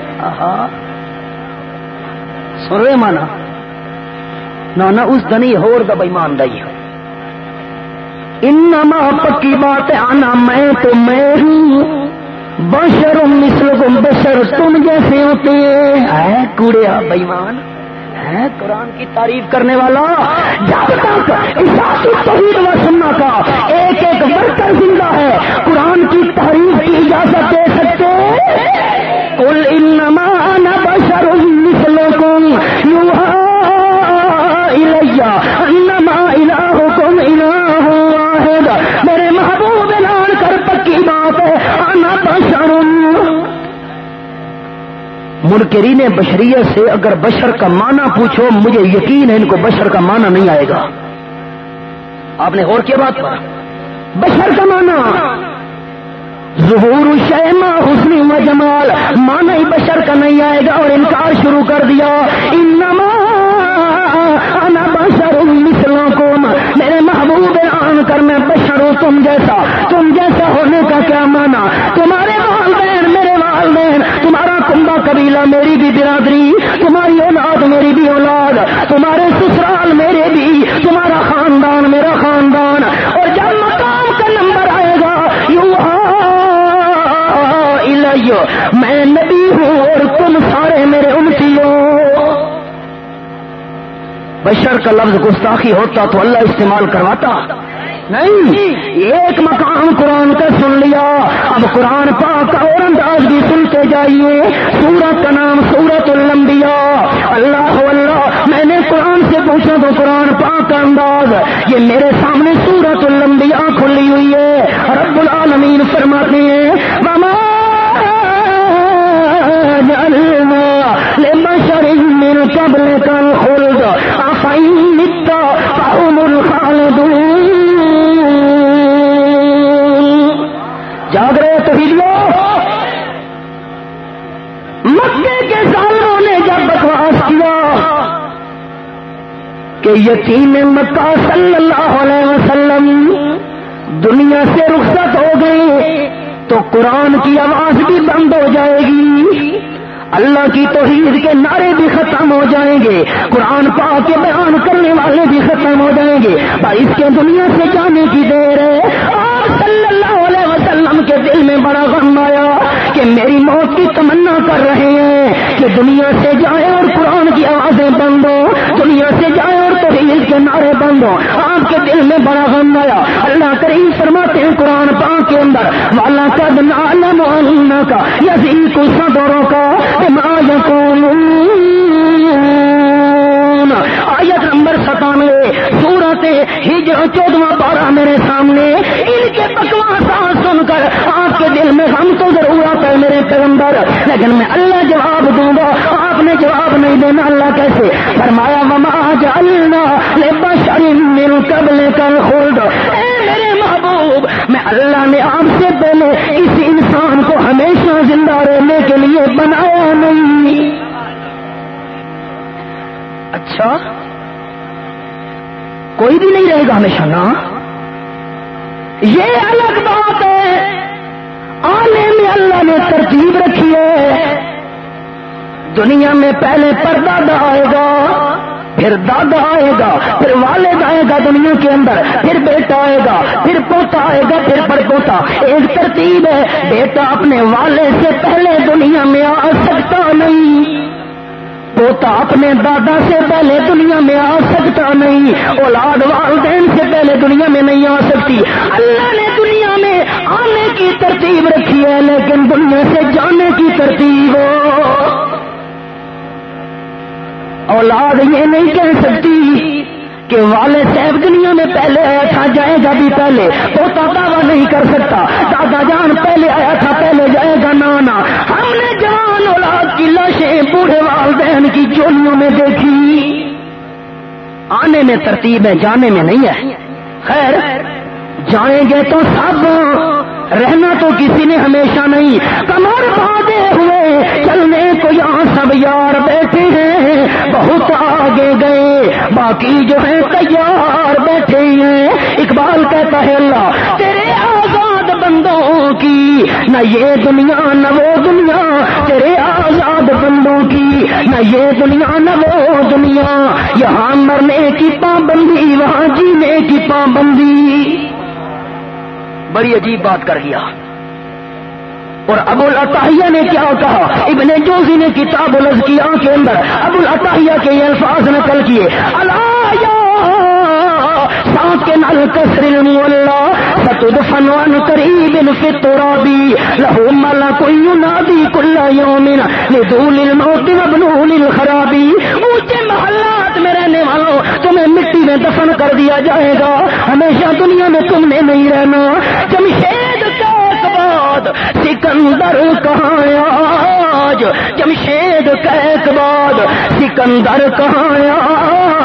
Speaker 2: سن رہے مانا؟ نہ اس دنی ہور دا بےمان دئی ہے انما پکی بات آنا میں تو میں ہوں. بشر مثل بشر تم جیسے ہوتے ہیں. کوڑیا بےمان ہے قرآن کی تعریف کرنے والا، جب تک توحید و سننا کا ایک ایک ورکر زندہ ہے، قرآن کی تعریف کی اجازت دے سکتے کل انما انا بشر مثلکم، یوحا الیہ. پکی بات انا بشر منکرین بشریت سے اگر بشر کا معنی پوچھو، مجھے یقین ہے ان کو بشر کا معنی نہیں آئے گا۔ آپ نے غور کیا بات پر؟ بشر کا معنی۔ ظہور شیما حسنی و جمال۔ مانا ہی بشر کا نہیں آئے گا اور انکار شروع کر دیا۔ انما محبوب کر میں بشر ہوں تم جیسا تم جیسا ہونے کا کیا مانا تمہارے والدین میرے والدین، تمہارا کنبا قبیلہ میری بھی برادری، تمہاری اولاد میری بھی اولاد، تمہارے سسرال میرے بھی، تمہارا خاندان میرا خاندان۔ اور جب مقام کا نمبر آئے گا یو میں نبی ہوں اور تم سارے میرے امتی ہو بشر کا لفظ گستاخی ہوتا تو اللہ استعمال کرواتا۔ نہیں، ایک مقام قرآن کا سن لیا۔ اب قرآن پاک کا اور انداز بھی سنتے جائیے۔ سورت کا نام سورت الانبیاء۔ اللہ اللہ، میں نے قرآن سے پوچھا تو قرآن پاک کا انداز، یہ میرے سامنے سورت الانبیاء کھلی ہوئی ہے۔ رب العالمین فرماتے ہیں ماما من قبل کل خلد افعین متا فهم مکے کے سالوں نے جب بکواس کیا کہ یتیم مکہ صلی اللہ علیہ وسلم دنیا سے رخصت ہو گئی تو قرآن کی آواز بھی بند ہو جائے گی۔ اللہ کی توحید کے نعرے بھی ختم ہو جائیں گے۔ قرآن پا کے بیان کرنے والے بھی ختم ہو جائیں گے۔ بھائی، اس کے دنیا سے جانے کی دیر ہے۔ صلی اللہ علیہ وسلم کے دل میں بڑا غم آیا۔ کہ میری موت کی تمنا کر رہے ہیں کہ دنیا سے جائے اور قرآن کی آوازیں بند ہو دنیا سے جائے اور تو کے نعرے بند ہو آپ کے دل میں بڑا غم آیا۔ اللہ کریم فرماتے ہیں قرآن پاک کے اندر، والا قد نالم کا یزید کو صدروں کا ما آیت نمبر ستانوے سورت ہجر چودواں بارہ میرے سامنے، ان کے بکواس سن کر آپ کے دل میں ہم تو ضرور آتا ہے میرے پیغمبر، لیکن میں اللہ جواب دوں گا، آپ نے جواب نہیں دینا، اللہ کیسے؟ فرمایا مما جلنا میرے قبل کر خود اے میرے محبوب، میں اللہ نے آپ سے پہلے اس انسان کو ہمیشہ زندہ رہنے کے لیے بنایا نہیں اچھا؟ کوئی بھی نہیں رہے گا ہمیشہ، نا؟ یہ الگ بات ہے۔ آنے میں اللہ نے ترتیب رکھی ہے۔ دنیا میں پہلے پردادا آئے گا، پھر دادا آئے گا، پھر والد آئے گا دنیا کے اندر، پھر بیٹا آئے گا، پھر پوتا آئے گا، پھر پڑ پوتا ایک ترتیب ہے، بیٹا اپنے والد سے پہلے دنیا میں آ سکتا نہیں۔ پوتا اپنے دادا سے پہلے دنیا میں آ سکتا نہیں، اولاد والدین سے پہلے دنیا میں نہیں آ سکتی۔ اللہ نے دنیا میں آنے کی ترتیب رکھی ہے، لیکن دنیا سے جانے کی ترتیب۔ اولاد یہ نہیں کہہ سکتی کہ والد صاحب دنیا میں پہلے آیا تھا، جائے گا بھی پہلے۔ پوتا دعویٰ نہیں کر سکتا۔ دادا جان پہلے آیا تھا، پہلے جائے گا نانا ہم نے اولاد کی لاشیں بوڑھے والدین کی چولیوں میں دیکھی۔ آنے میں ترتیب ہے، جانے میں نہیں ہے۔ خیر، جائیں گے تو سب۔ رہنا تو کسی نے ہمیشہ نہیں۔ کمر بادے ہوئے، چلنے کو یہاں سب یار بیٹھے ہیں۔ بہت آگے گئے، باقی جو ہے تیار بیٹھے ہیں۔ اقبال کہتا ہے، اللہ، تیرے آزاد بندوں کی، نہ یہ دنیا، نہ وہ دنیا۔ تیرے نہ یہ دنیا نہ وہ دنیا، یہاں مرنے کی پابندی، وہاں جینے کی پابندی۔ بڑی عجیب بات کر گیا اور ابو الطاہیہ نے کیا کہا؟ ابن جوزی نے کتاب الزکیا کے اندر، ابو الطاہیہ کے یہ الفاظ نقل کیے۔ اللہ ساکن الکسر المولا ستدفن عن قریب فی الترابی لہو ملک ینادی کل یومن لدول الموت وابنول الخرابی اونچے محلات میں رہنے والوں، تمہیں مٹی میں دفن کر دیا جائے گا۔ ہمیشہ دنیا میں تم نے نہیں رہنا۔ جمشید کے بعد سکندر کہاں آج۔ جمشید کے بعد سکندر کہاں آج۔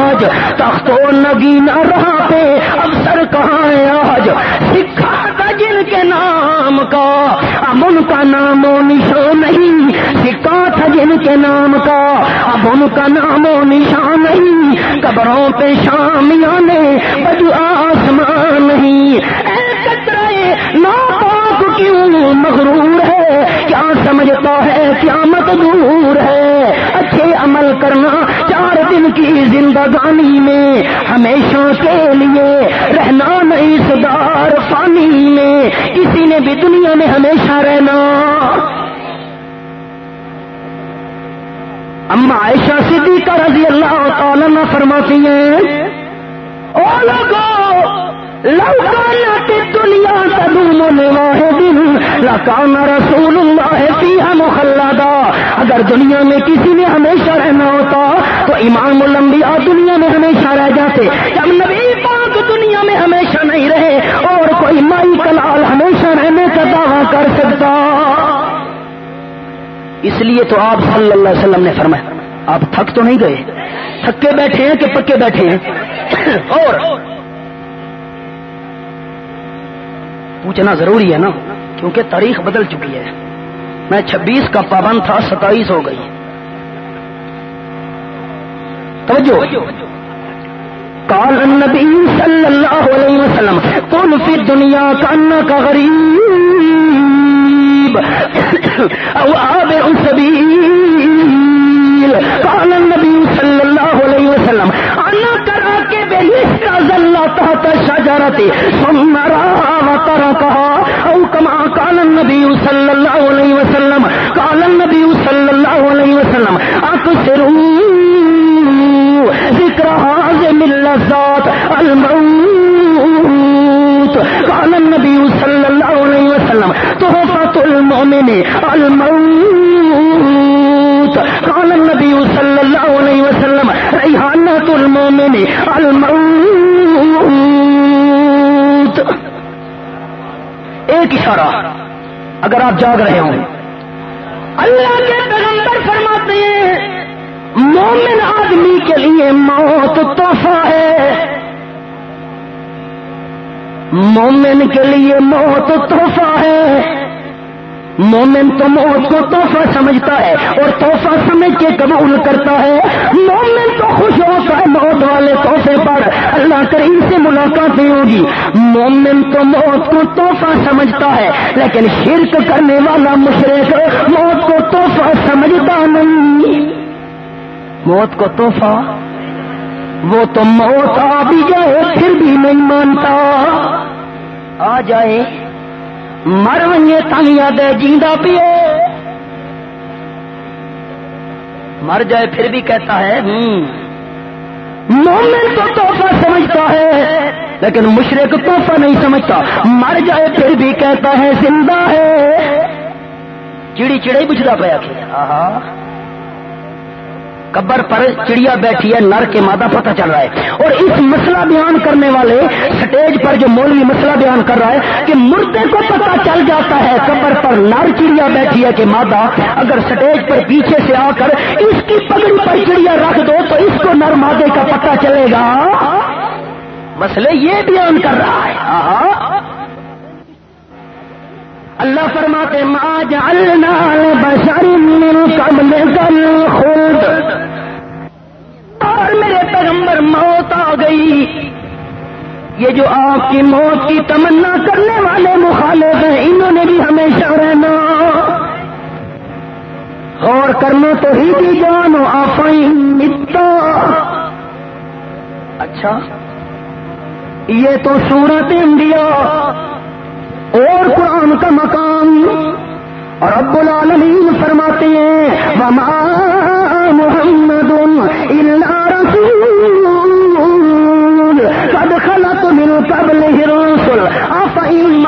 Speaker 2: تخت و نگینا رہا پہ افسر کہاں آج؟ سکھا تھا جن کے نام کا، اب ان کا نام و نشان نہیں۔ سکھا تھا جن کے نام کا، اب ان کا نام و نشان نہیں۔ قبروں پہ شامیاں نے بجو آسمان نہیں۔ اے کترے ناپاک کیوں مغرور ہے؟ کیا سمجھتا ہے قیامت دور ہے؟ اچھے عمل کرنا چار دن کی زندگانی میں ہمیشہ کے لیے رہنا نہیں سدار فانی میں۔ کسی نے بھی دنیا میں ہمیشہ رہنا۔ اما عائشہ صدیقہ رضی اللہ تعالی نے فرماتی ہیں او لوگو لو كانت تدوم لواحد لكان رسول الله فيها مخلدا اگر دنیا میں کسی نے ہمیشہ رہنا ہوتا، تو امام الانبیاء دنیا میں ہمیشہ رہ جاتے۔ جب نبی پاک دنیا میں ہمیشہ نہیں رہے، اور کوئی مائی کلال ہمیشہ رہنے کا دعویٰ کر سکتا۔ اس لیے تو آپ صلی اللہ علیہ وسلم نے فرمایا، آپ تھک تو نہیں گئے؟ تھکے بیٹھے ہیں کہ پکے بیٹھے ہیں؟ اور پوچھنا ضروری ہے نا، کیونکہ تاریخ بدل چکی ہے۔ میں چھبیس کا پابند تھا، ستائیس ہو گئی۔ توجہ۔ کال النبی صلی اللہ علیہ وسلم کون فی دنیا کانا کا غریب، او آب سبیل۔ قال النبی صلی اللہ علیہ وسلم، انا کرا کے بے نسکا ذلہ تحت شجرت ثم را وترکها او کما قال النبی صلی اللہ علیہ وسلم، قال النبی صلی اللہ علیہ وسلم اکثروا ذکر حازم اللذات الموت۔ قال النبی صلی اللہ علیہ وسلم تحفت المؤمن الموت۔ قال النبی صلی اللہ علیہ وسلم، ریحانت المؤمن الموت۔ اشارہ۔ اگر آپ جاگ رہے ہوں۔ اللہ کے پیغمبر فرماتے ہیں، مومن آدمی کے لیے موت تحفہ ہے۔ مومن کے لیے موت تحفہ ہے۔ مومن تو موت کو تحفہ سمجھتا ہے اور تحفہ سمجھ کے قبول کرتا ہے۔ مومن تو خوش ہوتا ہے موت والے تحفے پر اللہ کریم سے ملاقاتیں ہوگی۔ مومن تو موت کو تحفہ سمجھتا ہے، لیکن شرک کرنے والا مشرق موت کو تحفہ سمجھتا نہیں۔ موت کو تحفہ؟ وہ تو موت آ بھی جائے، پھر بھی نہیں مانتا۔ آ جائے۔ مر ونجے تنیا دے جیندا پیے مر جائے پھر بھی کہتا ہے مومن تو تحفہ سمجھتا ہے لیکن مشرق تحفہ نہیں سمجھتا مر جائے پھر بھی کہتا ہے زندہ ہے چڑی چڑی پوچھتا پیا کہ قبر پر چڑیا بیٹھی ہے، نر کے مادہ پتہ چل رہا ہے۔ اور اس مسئلہ بیان کرنے والے سٹیج پر جو مولوی مسئلہ بیان کر رہا ہے کہ مردے کو پتہ چل جاتا ہے، قبر پر نر چڑیا بیٹھی ہے کہ مادہ اگر سٹیج پر پیچھے سے آ کر اس کی پگڑی پر چڑیا رکھ دو تو اس کو نر مادے کا پتہ چلے گا۔ مسئلے یہ بیان کر رہا ہے۔ اللہ فرماتے ما جعلنا بشر من قبل کل اور میرے پیغمبر، موت آ گئی۔ یہ جو آپ کی موت کی تمنا کرنے والے مخالف ہیں، انہوں نے بھی ہمیشہ رہنا۔ غور کرنا تو ہی بھی جانو آپ متا اچھا یہ تو سورت انڈیا اور قرآن کا مقام اور رب العالمین فرماتے ہیں، وما محمد اللہ رسول قد خلت من قبل رسول افإن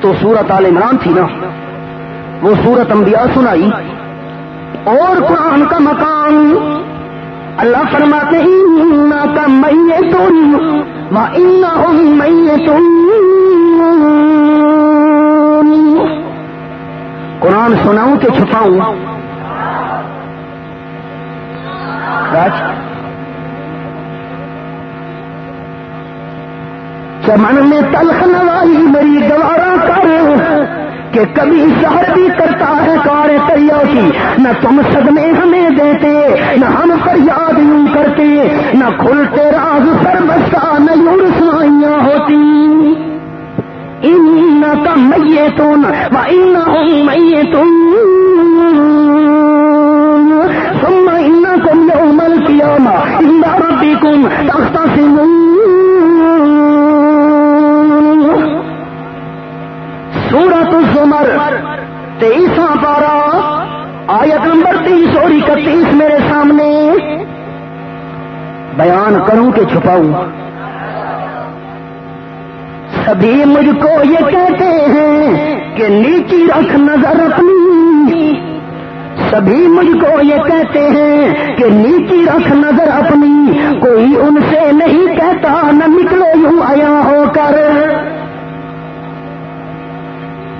Speaker 2: تو سورت عال عمران تھی نا، وہ سورت انبیاء سنائی۔ اور قرآن کا مقام اللہ فرماتے ہیں کا میں تم میں تم قرآن سناؤں کہ چھپاؤں؟ چمن میں تلخ نوائی میری گوارا کر کہ کبھی شہر بھی کرتا ہے کار تریا کی نہ تم صدمے ہمیں دیتے، نہ ہم فریاد یوں کرتے، نہ کھلتے راز سر بسا، نہ یوں رسوائیاں ہوتی۔ ان کا میے تم و ان میے تم سم ان کم یومل کیا ماں ان ربی کم سورت الزمر تیئیسواں پارا، آیت نمبر تیس اور اکتیس میرے سامنے بیان کروں کہ چھپاؤں۔ سبھی مجھ کو یہ کہتے ہیں کہ نیچی رکھ نظر اپنی۔ سبھی مجھ کو یہ کہتے ہیں کہ نیچی رکھ نظر اپنی۔ کوئی ان سے نہیں کہتا نہ نکلے یوں آیا ہو کر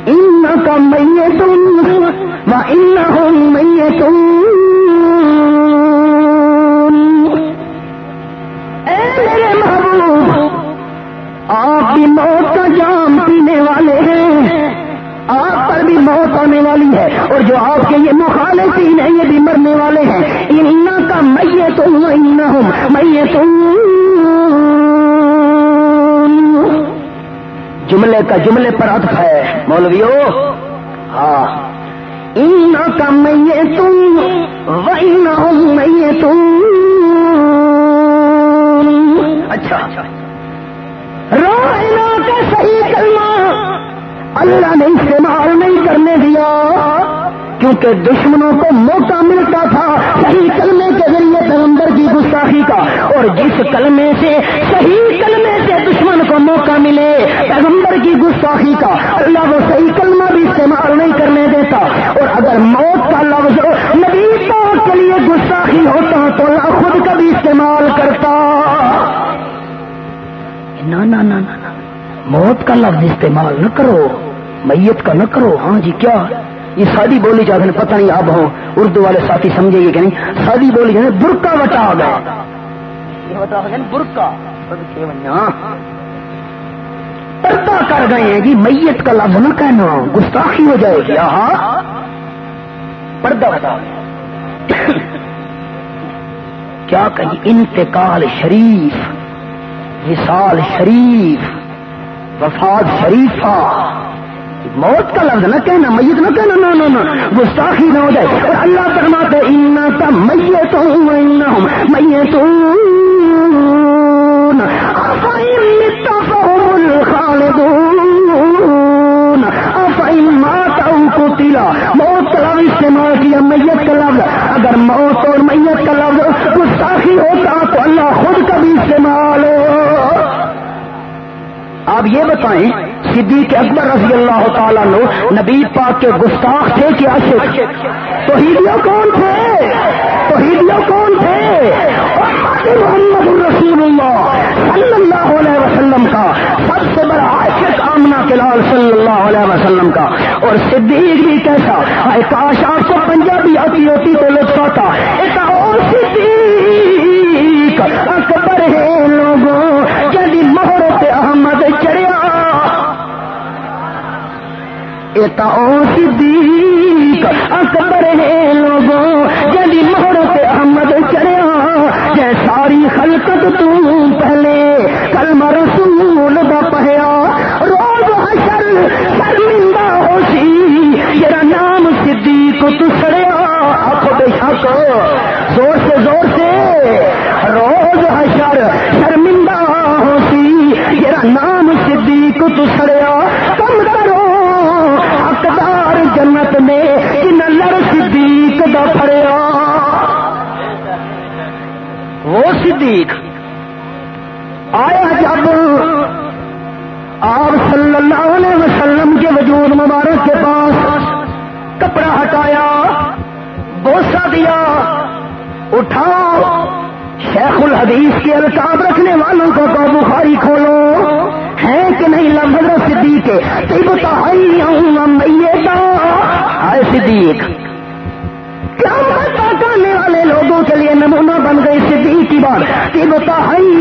Speaker 2: ان کا میں تم و ان ہوں میں تم میرے محبوب، آپ بھی موت کا جام پینے والے ہیں۔ آپ پر بھی موت آنے والی ہے۔ اور جو آپ کے یہ مخالفین ہیں، یہ بھی مرنے والے ہیں۔ ان کا میں تم ان ہوں میں تم جملے کا جملے پر ادف ہے۔ مولویو ہاں۔ ان کا میں تم تم اچھا۔ رونا کا صحیح کلمہ۔ اللہ نے استعمال نہیں کرنے دیا۔ کیونکہ دشمنوں کو موقع ملتا تھا صحیح کلمے کے ذریعے پیغمبر کی گستاخی کا۔ اور جس کلمے سے صحیح کلمے موقع ملے، پیغمبر کی گستاخی کا۔ اللہ وہ صحیح کلمہ بھی استعمال نہیں کرنے دیتا۔ اور اگر موت کا لفظ نبی پاک کے لیے گستاخی ہوتا تو اللہ خود کا بھی استعمال کرتا۔ نہ موت کا لفظ استعمال نہ کرو۔ میت کا نہ کرو۔ ہاں جی کیا؟ یہ سادی بولی جاتے ہیں پتہ نہیں اب ہوں۔ اردو والے ساتھی سمجھے گے کہ نہیں؟ سادی بولی جاتے برکا بٹا گئے برکا پردہ کر گئے ہیں جی میت کا لفظ نہ کہنا گستاخی ہو جائے گی ہاں پردہ بٹا کیا کہیں انتقال شریف، وصال شریف وفاد شریفہ؟ موت کا لفظ نہ کہنا، میت نہ کہنا، نہ نہ گستاخی نہ ہو جائے۔ اور اللہ فرماتے ان کا میت ہوں میت قتیلا موت کا لفظ استعمال کیا، میت کا لفظ۔ اگر موت اور میت کا لفظ گستاخی ہوتا تو اللہ خود کا بھی استعمال ہو آپ یہ بتائیں، صدیق اکبر رضی اللہ تعالیٰ لو نبی پاک کے گستاخ تھے کیا توحیدیوں کون تھے؟ تو توحیدیوں کون تھے؟ محمد الرسول اللہ صلی اللہ علیہ وسلم کا سب سے بڑا عاشق آمنا کے لال صلی اللہ علیہ وسلم کا۔ اور صدیق بھی کیسا؟ کاش آپ کو پنجابی آتی ہوتی تو لطف آتا۔ ایک اور صدیق اکبر ہے، لوگوں صدیق اکبر ہے لوگوں یعنی جدی مہر پہ احمد چڑھیا جے ساری خلقت تو پہلے کلمہ رسول دا پہیا۔ روز حشر شرمندہ ہو سی جرا نام صدیق تو سڑیا۔ آخو بے شک، زور سے زور سے، روز حشر دیکھ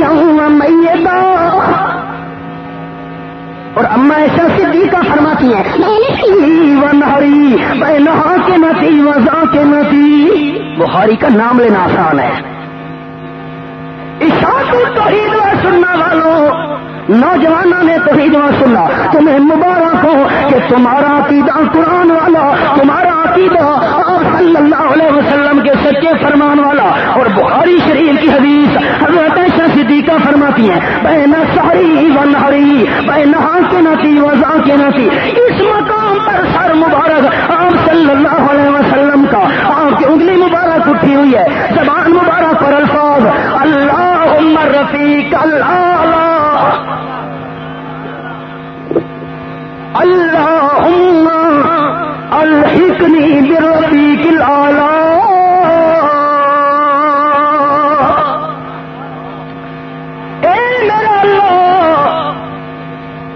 Speaker 2: ہوں اور اما ایسا صدیقہ فرماتی ہیں نہاری، میں نہا کے نہ تھی وزا کے نتی. بخاری کا نام لینا آسان ہے۔ اشاعت توحید و سننا والوں، نوجوانوں نے توحید و سننا تمہیں مبارک ہو کہ تمہارا عقیدہ قرآن والا، تمہارا عقیدہ آپ صلی اللہ علیہ وسلم کے سچے فرمان والا اور بخاری شریف کی حدیث حضرت صدیقہ فرماتی ہیں، بے نہ ساری و نہری، بے نہا کے نہ تھی وزا کے نہ تھی اس مقام پر سر مبارک آپ صلی اللہ علیہ وسلم کا آپ کی انگلی مبارک اٹھی ہوئی ہے، زبان مبارک پر الفاظ۔ اللہ رفیق اللہ۔ اللهم الحقني برفيق الاعلى اے میرا اللہ،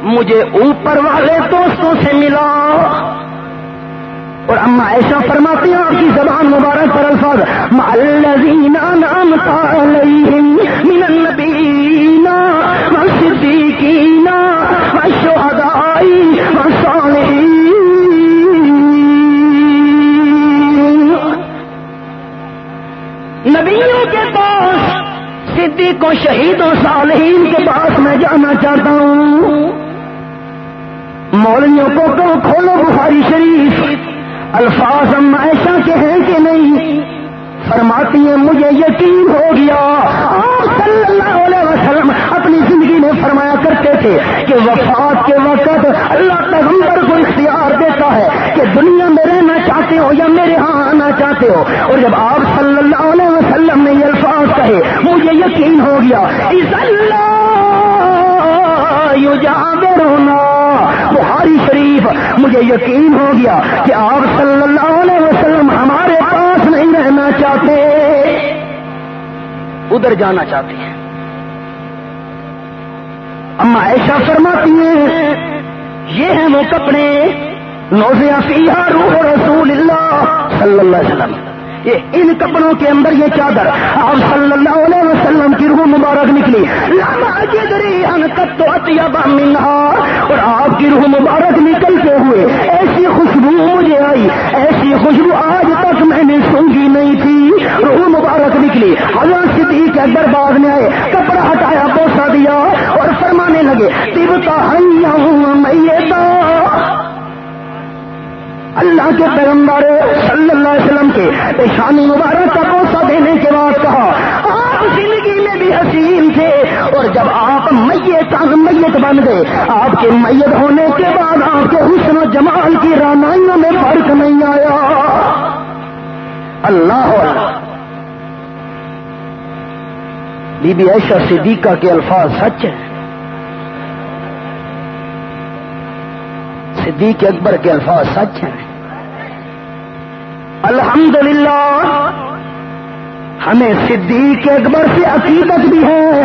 Speaker 2: مجھے اوپر والے دوستوں سے ملا۔ اور اما ایسا فرماتی ہیں، آپ کی زبان مبارک پر الفاظ الذین انعمت علیہم من النبیین والصدیقین نبیوں کے پاس، صدیقوں و صالحین کے پاس میں جانا چاہتا ہوں۔ مولویوں کو تو کھولو بخاری شریف۔ الفاظ ہم ایسا کہیں ہیں کہ نہیں؟ فرماتی ہیں، مجھے یقین ہو گیا۔ آپ صلی اللہ علیہ وسلم اپنی زندگی میں فرمایا کرتے تھے کہ وفات کے وقت اللہ پیغمبر کو اختیار دیتا ہے کہ دنیا میں رہنا چاہتے ہو یا میرے ہاں آنا چاہتے ہو۔ اور جب آپ صلی اللہ علیہ وسلم نے یہ الفاظ کہے، مجھے یقین ہو گیا۔ اس اللہ رونا بخاری شریف، مجھے یقین ہو گیا کہ آپ صلی اللہ علیہ وسلم ہمارے جانا چاہتے ادھر جانا چاہتے ہیں۔ اما ایسا فرماتی ہیں، یہ ہیں وہ کپڑے نوزیا فیہا روح رسول اللہ صلی اللہ علیہ وسلم۔ یہ ان کپڑوں کے اندر یہ چادر، آپ صلی اللہ علیہ وسلم کی روح مبارک نکلی۔ اور آپ کی روح مبارک نکلتے ہوئے ایسی خوشبو مجھے آئی۔ ایسی خوشبو آج تک میں نے سونگی نہیں تھی۔ روح مبارک نکلی۔ حضرت صدیق کے دربار میں آئے، کپڑا ہٹایا بوسا دیا اور فرمانے لگے تبتا میتا اللہ کے پیغمبر صلی اللہ علیہ وسلم کے پیشانی مبارک کا بوسا دینے کے بعد کہا حسین تھے۔ اور جب آپ میت میت بن گئے، آپ کے میت ہونے کے بعد آپ کے حسن و جمال کی رانائیوں میں فرق نہیں آیا۔ اللہ بی بی عائشہ صدیقہ کے الفاظ سچ ہیں۔ صدیق اکبر کے الفاظ سچ ہیں۔ الحمدللہ۔ ہمیں صدیق اکبر سے عقیدت بھی ہے۔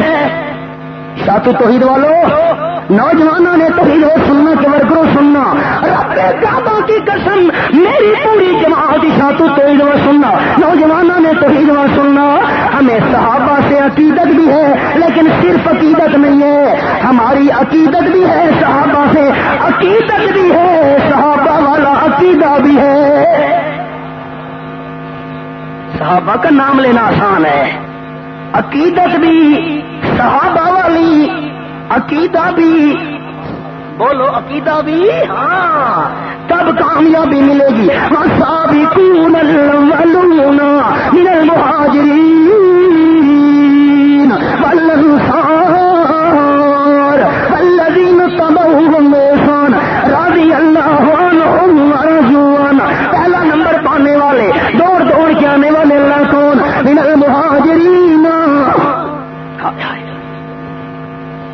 Speaker 2: ساتو توحید والو، نوجوانوں نے توحید و سننا کے ورکرو سننا۔ کعبہ کی قسم، میری پوری جماعت تو تو سننا۔ نوجوانوں نے تو ہی سننا، ہمیں صحابہ سے عقیدت بھی ہے، لیکن صرف عقیدت نہیں ہے، ہماری عقیدت بھی ہے، صحابہ سے عقیدت بھی ہے، صحابہ والا عقیدہ بھی ہے۔ صحابہ کا نام لینا آسان ہے۔ عقیدت بھی، صحابہ والی عقیدہ بھی۔ بولو، عقیدہ بھی؟ ہاں تب کامیابی ملے گی۔ ہاں سابقون الاولون من المہاجرین والانصار والذین تبعوهم بإحسان رضی اللہ عنہم ورضوان پہلا نمبر پانے والے دوڑ دوڑ کے آنے والے اللہ کون من المہاجرین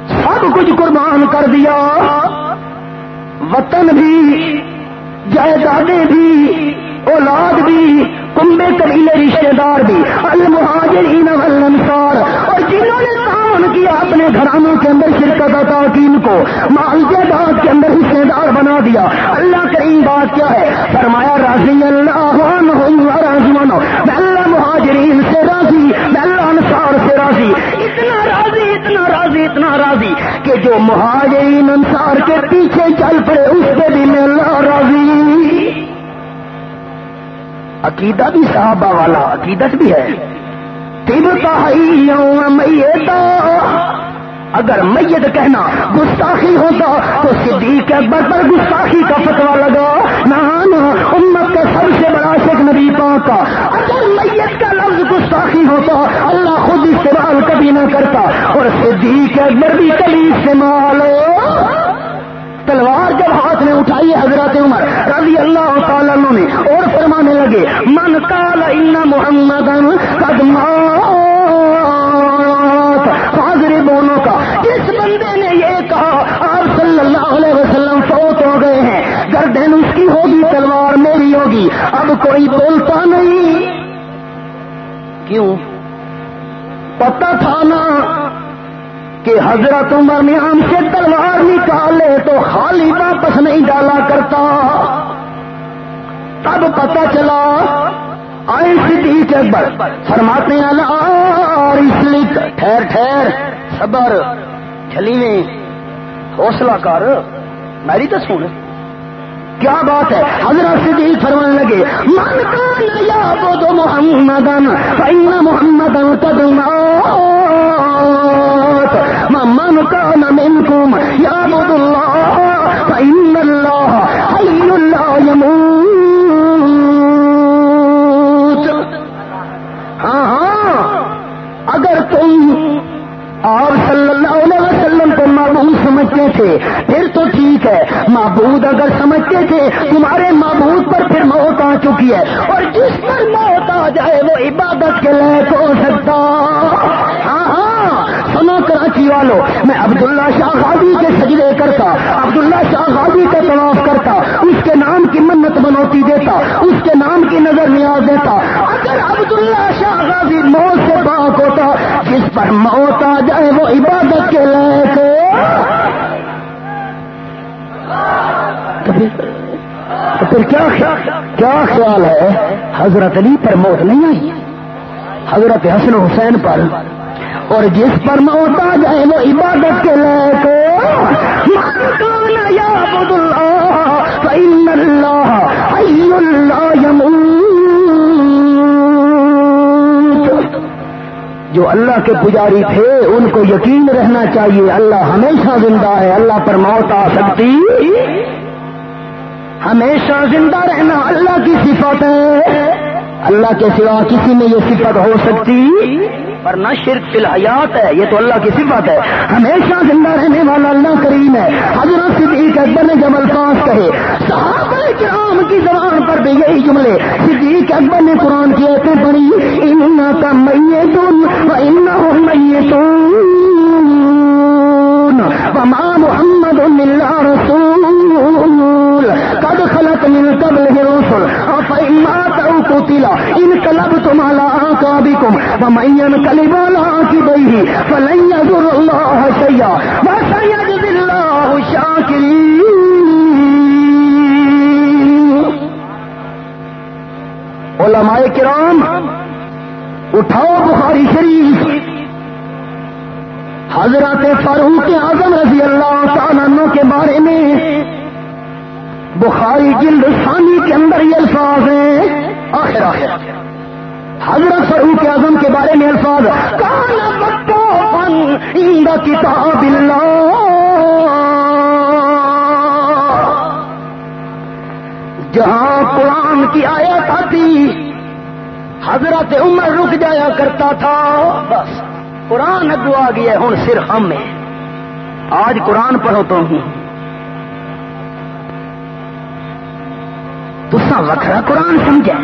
Speaker 2: سب کچھ قربان کر دیا۔ وطن بھی، جائیدادیں بھی، اولاد بھی کمبے قبیلے رشتے دار بھی، المہاجرین والانصار، اور جنہوں نے تعاون کیا اپنے گھرانوں کے اندر شرکت عطا کی ان کو مال جائیداد کے اندر حصے دار بنا دیا اللہ کریم بات کیا ہے فرمایا راضی اللہ عنہم ورضوان میں اللہ مہاجرین سے راضی میں اللہ انصار سے راضی اتنا راضی اتنا راضی کہ جو مہاجرین انصار کے پیچھے چل پڑے، اس پہ بھی میں اللہ راضی۔ عقیدہ بھی صحابہ والا، عقیدت بھی ہے۔ تب میتا اگر میت کہنا گستاخی ہوتا تو صدیق اکبر پر گستاخی کا فتوا لگا۔ نہ امت کا سب سے بڑا شیخ نبی پاک کا۔ اگر میت کا لفظ گستاخی ہوتا، اللہ خود استعمال کبھی نہ کرتا۔ اور صدیق اکبر بھی کبھی استعمال تلوار جب ہاتھ میں اٹھائی حضرت عمر، رضی اللہ تعالیٰ نے، اور فرمانے لگے، من کال ان محمد حاضر بونوں کا، جس بندے نے یہ کہا، آپ صلی اللہ علیہ وسلم فوت ہو گئے ہیں۔ گردن اس کی ہوگی، تلوار میری ہوگی۔ اب کوئی بولتا نہیں۔ کیوں؟ پتہ تھا نا کہ حضرت عمر نے ہم سے تلوار نکالے تو خالی واپس نہیں ڈالا کرتا۔ تب پتا چلا آئے صدیق اکبر فرماتے ہیں، اللہ اس لیے ٹھہر ٹھہر، صبر، چلی حوصلہ کر، میری تو سن۔ کیا بات ہے؟ حضرت صدیق فرمانے لگے، من کان یا بود محمدن فإن محمدن قد مات. من کان منکم یا بود اللہ فإن اللہ معبود سمجھتے تھے۔ پھر تو ٹھیک ہے۔ معبود اگر سمجھتے تھے، تمہارے معبود پر پھر موت آ چکی ہے۔ اور جس پر موت آ جائے، وہ عبادت کے لائق ہو سکتا۔ ہاں ہاں سنو کراچی والوں میں عبداللہ شاہ غازی کے سجدے کرتا، عبداللہ شاہ غازی کا طواف کرتا، اس کے نام کی منت بنوتی دیتا، اس کے نام کی نظر نیاز دیتا۔ اگر عبداللہ شاہ غازی موت سے پاک ہوتا، جس پر موت آ جائے، وہ عبادت کے لائق تو پھر کیا کیا خیال ہے حضرت علی پر موت نہیں آئی حضرت حسن حسین پر۔ اور جس پر موت آ جائے وہ عبادت کے لائق یا عبد اللہ فإن اللہ جو اللہ کے پجاری تھے، ان کو یقین رہنا چاہیے۔ اللہ ہمیشہ زندہ ہے۔ اللہ پر موت آ سکتی۔ ہمیشہ زندہ رہنا اللہ کی صفت ہے۔ اللہ کے سوا کسی میں یہ صفت ہو سکتی۔ پر نہ شرک فی الحیات ہے، یہ تو اللہ کی صفت ہے۔ ہمیشہ زندہ رہنے والا اللہ کریم ہے۔ حضرت صدیق اکبر نے جب الفاظ کہے، صحابہ کرام کی زبان پر بھی یہی جملے، صدیق اکبر نے قرآن کی ایسے پڑھی ان کا میتون ان میتون وما محمد الا رسول رسول، قد خلط من قبل رسل افعما او قتلا، ان کلب تم على اعقابكم ومن ينقلب على عقبيه فلن الله شيئا الله علماء کرام، اٹھاؤ بخاری شریف. حضرت فاروق اعظم رضی اللہ تعالیٰ کے بارے میں بخاری جلد ثانی کے اندر یہ الفاظ ہیں۔ آخر آخر۔ حضرت فاروق اعظم کے بارے میں الفاظ۔ کتاب جہاں قرآن کی آیت آتی، حضرت عمر رک جایا کرتا تھا۔ بس، قرآن اگو آ گیا ہوں صرف ہم میں۔ آج قرآن پڑھو تو ہوں۔ تسا وکھرا قرآن سمجھا۔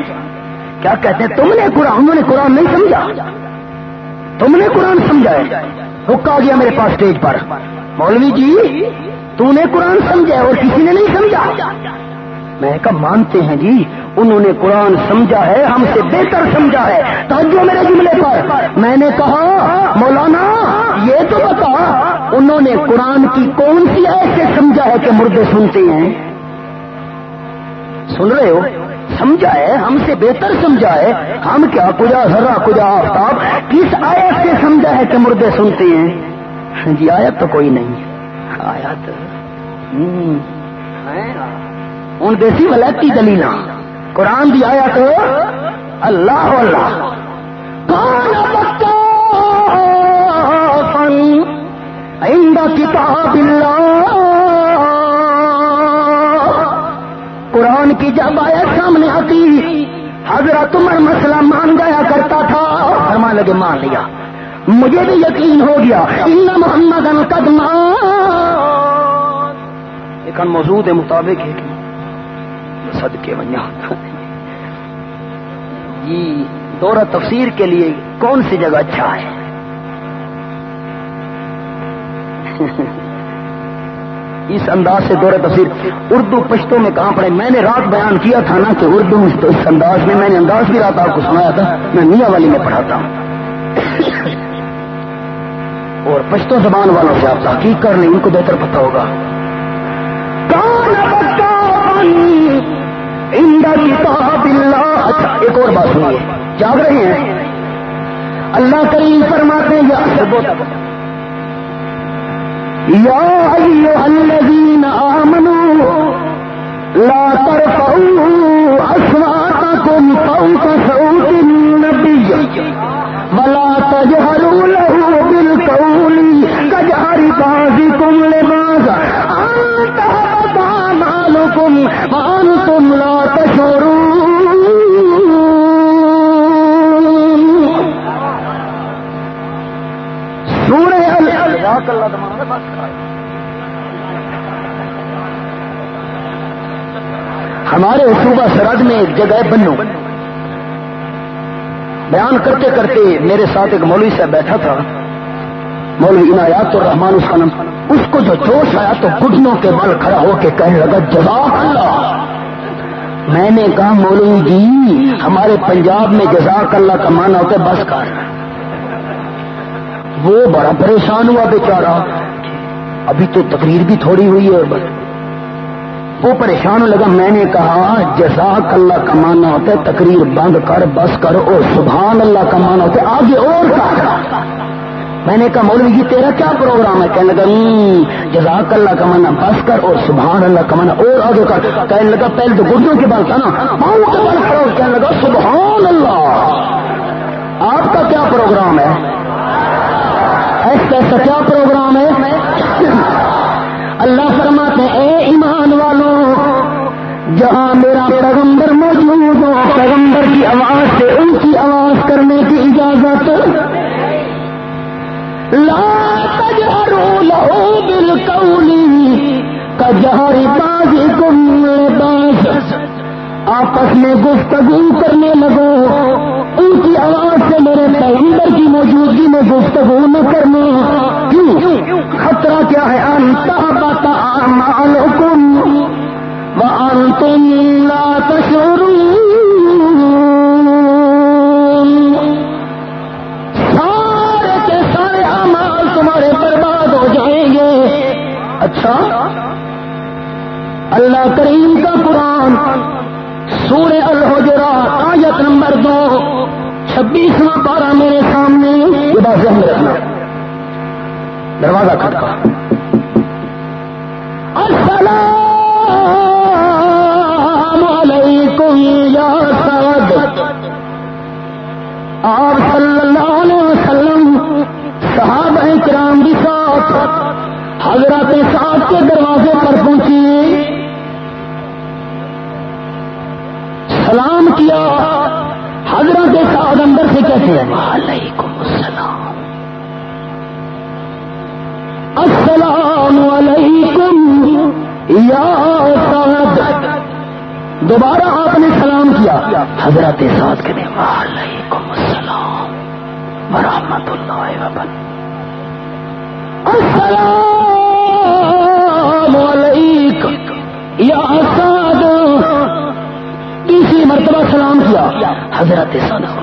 Speaker 2: کیا کہتے ہیں؟ تم نے قرآن انہوں نے قرآن نہیں سمجھا۔ تم نے قرآن سمجھا ہے۔ رکا گیا میرے پاس اسٹیج پر۔ مولوی جی تو نے قرآن سمجھا اور کسی نے نہیں سمجھا۔ میں کہا، مانتے ہیں جی انہوں نے قرآن سمجھا ہے، ہم سے بہتر سمجھا ہے۔ توجہ میرے جملے پر۔ میں نے کہا، مولانا، یہ تو بتا، انہوں نے قرآن کی کون سی ایسے سمجھا ہے کہ مردے سنتے ہیں؟ سن رہے ہو؟ سمجھا ہے؟ ہم سے بہتر سمجھا ہے؟ ہم کیا کجا ذرا کجا آفتاب؟ کس آیت سے سمجھا ہے کہ مردے سنتے ہیں؟ ہاں جی آیت تو کوئی نہیں آیت۔ ہوں، دیسی ولتی دلیل۔ قرآن دی آیا تو اللہ۔ اللہ کتاب اللہ۔ کی جب آیا سامنے آتی حضرت عمر مسئلہ مان گیا کرتا تھا۔ فرما لگے، مان لیا۔ مجھے بھی یقین ہو گیا۔ ان محمد قدم ایک موجود ہے مطابق ہے سد بنیا جی دورہ تفسیر کے لیے کون سی جگہ اچھا ہے؟ اس انداز سے دورہ تفسیر اردو پشتوں میں کہاں پڑے میں نے رات بیان کیا تھا نا کہ اردو اس انداز میں میں نے انداز بھی رات آپ کو سنایا تھا، میں میاں والی میں پڑھاتا ہوں۔ اور پشتوں زبان والوں سے آپ تحقیق کر لیں، ان کو بہتر پتہ ہوگا۔ اچھا ایک اور بات سنیے، جاگ رہے ہیں؟ اللہ کریم فرماتے ہیں، یا يا أيها الذين آمنوا لا ترفعوا أصواتكم فوق صوت النبي ولا تجهروا له بالقول كجهر بعضكم لبعض أن تهبط أعمالكم وأنتم لا تشعرون۔ سورة الله ہمارے صوبہ سرحد میں ایک جگہ بنو۔ بیان کرتے کرتے میرے ساتھ ایک مولوی صاحب بیٹھا تھا، مولوی عنایات اور رحمان اس کا نام اس کو جو جوش آیا تو گٹنوں کے بل کھڑا ہو کے کہنے لگا، جزاک اللہ۔ میں نے کہا، مولوی جی ہمارے پنجاب میں جزاک اللہ کا مانا ہوتا ہے بس کر وہ بڑا پریشان ہوا بیچارہ۔ ابھی تو تقریر بھی تھوڑی ہوئی ہے، بس۔ وہ پریشان لگا، میں نے کہا، جزاک اللہ کا مانا ہوتا ہے تقریر بند کر، بس کر، اور سبحان اللہ کا مانا ہوتا ہے آگے اور کا میں نے کہا، مولوی جی تیرا کیا پروگرام ہے؟ کہنے لگا جزاک اللہ کا مانا بس کر اور سبحان اللہ کا مانا اور آگے کر۔ کہنے لگا، پہلے تو گردوں کے بال تھا نا کہنے لگا، سبحان اللہ۔ آپ کا کیا پروگرام ہے؟ ایسا کیا پروگرام ہے؟ اللہ فرماتے اے آواز سے ان کی آواز کرنے کی اجازت لا تجہروا لہو بالقولی کجہر بازکم باز آپس میں گفتگو کرنے لگو۔ ان کی آواز سے میرے پیغمبر کی موجودگی میں گفتگو نہ کرنا۔ کیوں؟ خطرہ کیا ہے؟ انتا بتا مالکم وانتم لا تشعرون۔ ہو جائیں گے۔ اچھا۔ اللہ کریم کا قرآن، سورہ الحجرات، آیت نمبر دو، چھبیسواں پارہ میرے سامنے ذہن رکھنا۔ دروازہ کھٹکا۔ السلام حضرت ساتھ کے دروازے پر پہنچی۔ سلام کیا۔ حضرت ساتھ اندر سے کہتے ہیں، وعلیکم السلام۔ السلام علیکم یا سعد۔ دوبارہ آپ نے سلام کیا۔ حضرت ساتھ کے وعلیکم السلام ورحمۃ اللہ وبرکاتہ۔ السلام یا سعد تیسری مرتبہ سلام کیا۔ حضرت السلام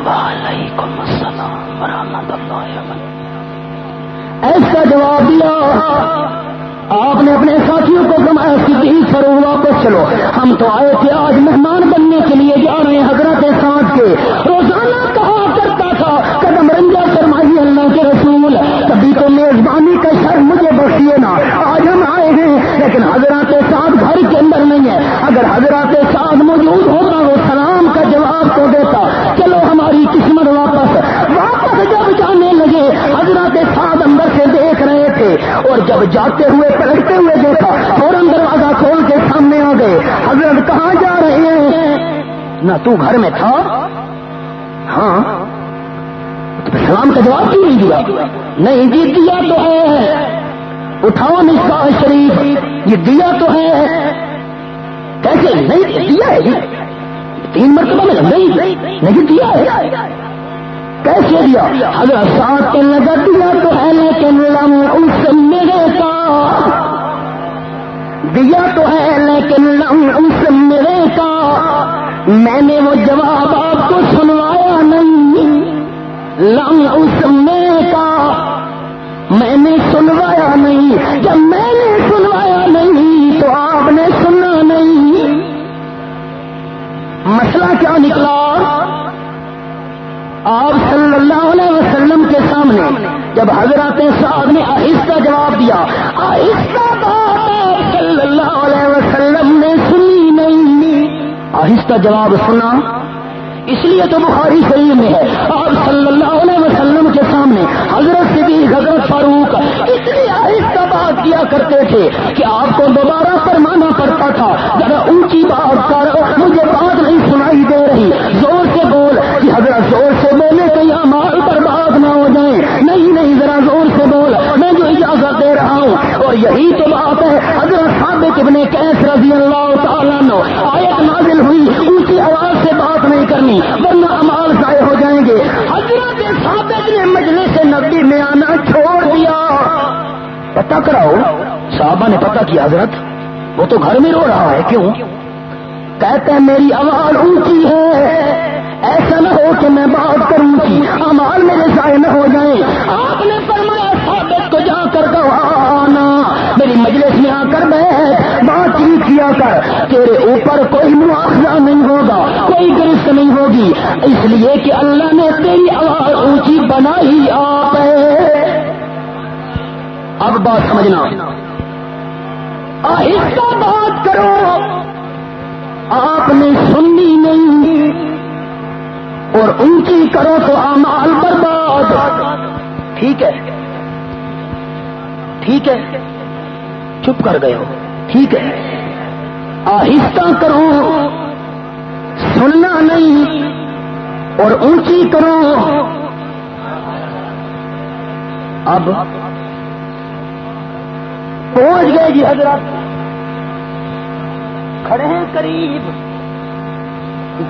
Speaker 2: ورحمۃ اللہ ایسا جواب دیا، آپ نے اپنے ساتھیوں کو کمایا صدیق فرو واپس چلو۔ ہم تو آئے تھے آج مہمان بننے کے لیے جا رہے ہیں حضرت سانس کے۔ روزانہ کہا کرتا تھا، قدم رنجا فرمائی، اللہ کے رسول کبھی تو میزبانی کا شر مجھے بخشیے نا۔ آج ہم آئے ہیں، لیکن حضرات ساتھ گھر کے اندر نہیں ہے۔ اگر حضرات ساتھ موجود ہوتا، وہ سلام کا جواب تو دیتا۔ چلو ہماری قسمت واپس۔ واپس جب جانے لگے، حضرات ساتھ اندر سے دیکھ رہے تھے۔ اور جب جاتے ہوئے، پلٹتے ہوئے دیکھا فوراً دروازہ کھول کے سامنے آ گئے۔ حضرت کہاں جا رہے ہیں؟ نہ تو گھر میں تھا؟ ہاں۔ سلام کا جواب کیوں نہیں دیا؟ نہیں جی دیا تو ہے۔ اٹھاؤ نشا شریف۔ یہ دیا تو ہے۔ کیسے نہیں دیا ہے جی۔ تین مرتبہ میں نہیں نہیں دیا ہے۔ کیسے دیا اگر ساتھ کے لگا دیا تو ہے لیکن لم اس میرے کا دیا تو ہے لیکن لم اس میرے کا میں نے وہ جواب آپ کو سنوایا نہیں۔ لم اس میرے کا۔ میں نے سنوایا نہیں۔ جب میں نے سنوایا نہیں تو آپ نے سننا نہیں۔ مسئلہ کیا نکلا؟ آپ صلی اللہ علیہ وسلم کے سامنے جب حضرت صاحب نے آہستہ جواب دیا، آہستہ بات صلی اللہ علیہ وسلم نے سنی نہیں۔ آہستہ جواب سنا، اس لیے تو بخاری شریف میں ہے۔ آپ صلی اللہ علیہ وسلم حضرت صدیق، حضرت فاروق اتنی آہستہ بات کیا کرتے تھے کہ آپ کو دوبارہ فرمانا پڑتا تھا، ذرا اونچی بات کر مجھے بات نہیں سنائی دے رہی۔ زور بول کہ حضرت زور سے بولے تو یہاں مال پر بات نہ ہو جائے نہیں نہیں، ذرا زور سے بول۔ میں جو اجازت دے رہا ہوں، اور یہی تو بات ہے، حضرت ثابت ابن کیس رضی اللہ تعالیٰ نو آیت نازل ہوئی، اونچی آواز سے بات نہیں کرنی، ورنہ امال ضائع ہو جائیں گے۔ حضرت ثابت نے مجلس نبی میں آنا چھوڑ دیا۔ پتہ کراؤ، صحابہ نے پتہ کیا، حضرت، وہ تو گھر میں رو رہا ہے، کیوں؟ کہتے ہیں میری آواز اونچی ہے. ایسا نہ ہو کہ میں بات کروں کی امال میرے ضائع نہ ہو جائیں۔ آپ نے فرمایا، ثابت کو جا کر گوانا۔ میری مجلس میں آ کر بیٹھ، بات چیت کیا کر۔ تیرے اوپر کوئی مواخذہ نہیں ہوگا، کوئی گرفت نہیں ہوگی۔ اس لیے کہ اللہ نے تیری آواز اونچی بنائی آپ اب بات سمجھنا۔ آہستہ بات کرو۔ آپ نے سننی نہیں اور اونچی کرو تو امال برباد۔ ٹھیک ہے۔ ٹھیک ہے۔ چپ کر گئے ہو۔ ٹھیک ہے۔ آہستہ کرو۔ سننا نہیں۔ اور اونچی کرو۔ اب پہنچ گئے جی حضرت کھڑے ہیں قریب۔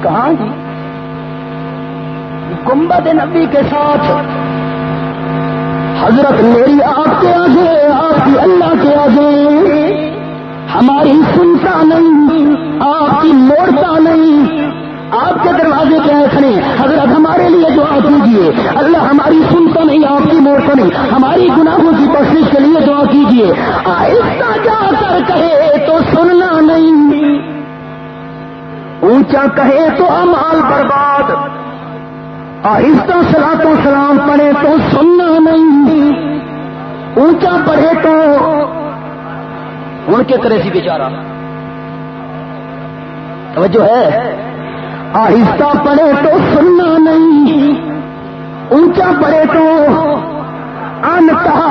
Speaker 2: کہاں جی؟ گنبد نبی کے ساتھ۔ حضرت میری آپ کے آگے، آپ کی اللہ کے آگے۔ ہماری سنتا نہیں، آپ کی موڑتا نہیں۔ آپ کے دروازے پہ کھڑے حضرت ہمارے لیے دعا کیجیے اللہ ہماری سنتا نہیں آپ کی موڑتا نہیں ہماری گناہوں کی کوشش کے لیے دعا کیجیے آہستہ جا کر کہے تو سننا نہیں۔ اونچا کہے تو امال برباد۔ آہستہ سلا تو سلام پڑے تو سننا نہیں۔ اونچا پڑھے تو ان کے کرے سی بیچارہ۔ توجہ ہے؟ آہستہ پڑے تو سننا نہیں، اونچا پڑے تو ان بتا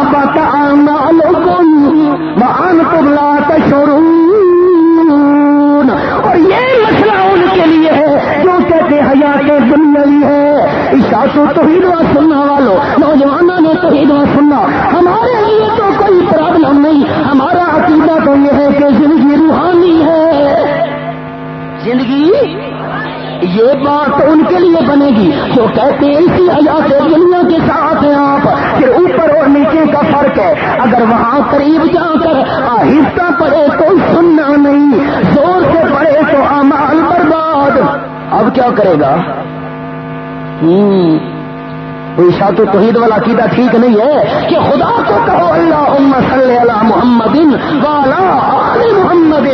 Speaker 2: ان تبلا تشرون اور یہ مسئلہ ان کے لیے ہے جو کہتے حیات دنیاوی ہے۔ عشا تو توحید و سننا والوں نوجوانوں نے توحید و سننا۔ ہمارے لیے تو کوئی پرابلم نہیں، ہمارا عقیدہ تو یہ ہے کہ زندگی روحانی ہے۔ زندگی؟ یہ بات تو ان کے لیے بنے گی جو کہتے ہیں اسی سے دنیا کے ساتھ ہیں آپ، کہ اوپر اور نیچے کا فرق ہے۔ اگر وہاں قریب جا کر آہستہ پڑے تو سننا نہیں، زور سے پڑے تو امال برباد۔ اب کیا کرے گا؟ ہوں۔ شاط و توحید والا عقیدہ ٹھیک نہیں ہے کہ خدا کو کہو اللہ صلی اللہ محمد والا علی محمد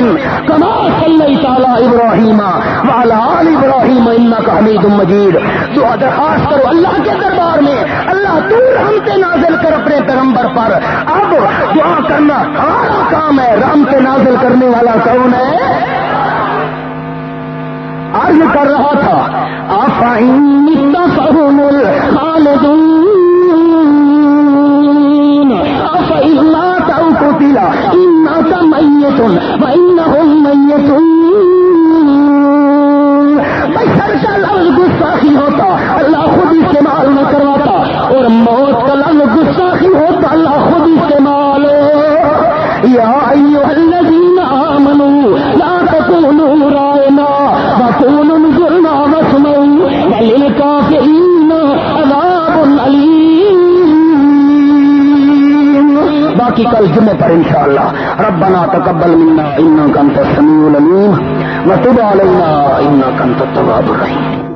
Speaker 2: کما صلی تعالی ابراہیم والا علی ابراہیم ان کا حمید مجید۔ تو درخواست کرو اللہ کے دربار میں، اللہ تو رحمت نازل کر اپنے پیغمبر پر۔ اب دعا کرنا ہمارا کام ہے۔ رحمت نازل کرنے والا کون ہے؟ عرض کر رہا تھا آفائن افعین کو دلا ان کا میتن سر کا لفظ گستاخی ہوتا، اللہ خود استعمال نہ کرواتا، اور موت کا لفظ گستاخی ہوتا، اللہ خود استعمال یا الذین آمنوا، لا رائنا وقولوا انظرنا واسمعوا وللکافرین عذاب علیم باقی کل جمعے پر انشاءاللہ. ربنا تقبل منا، انك انت السميع العليم، وتب علينا، انك انت التواب الرحيم.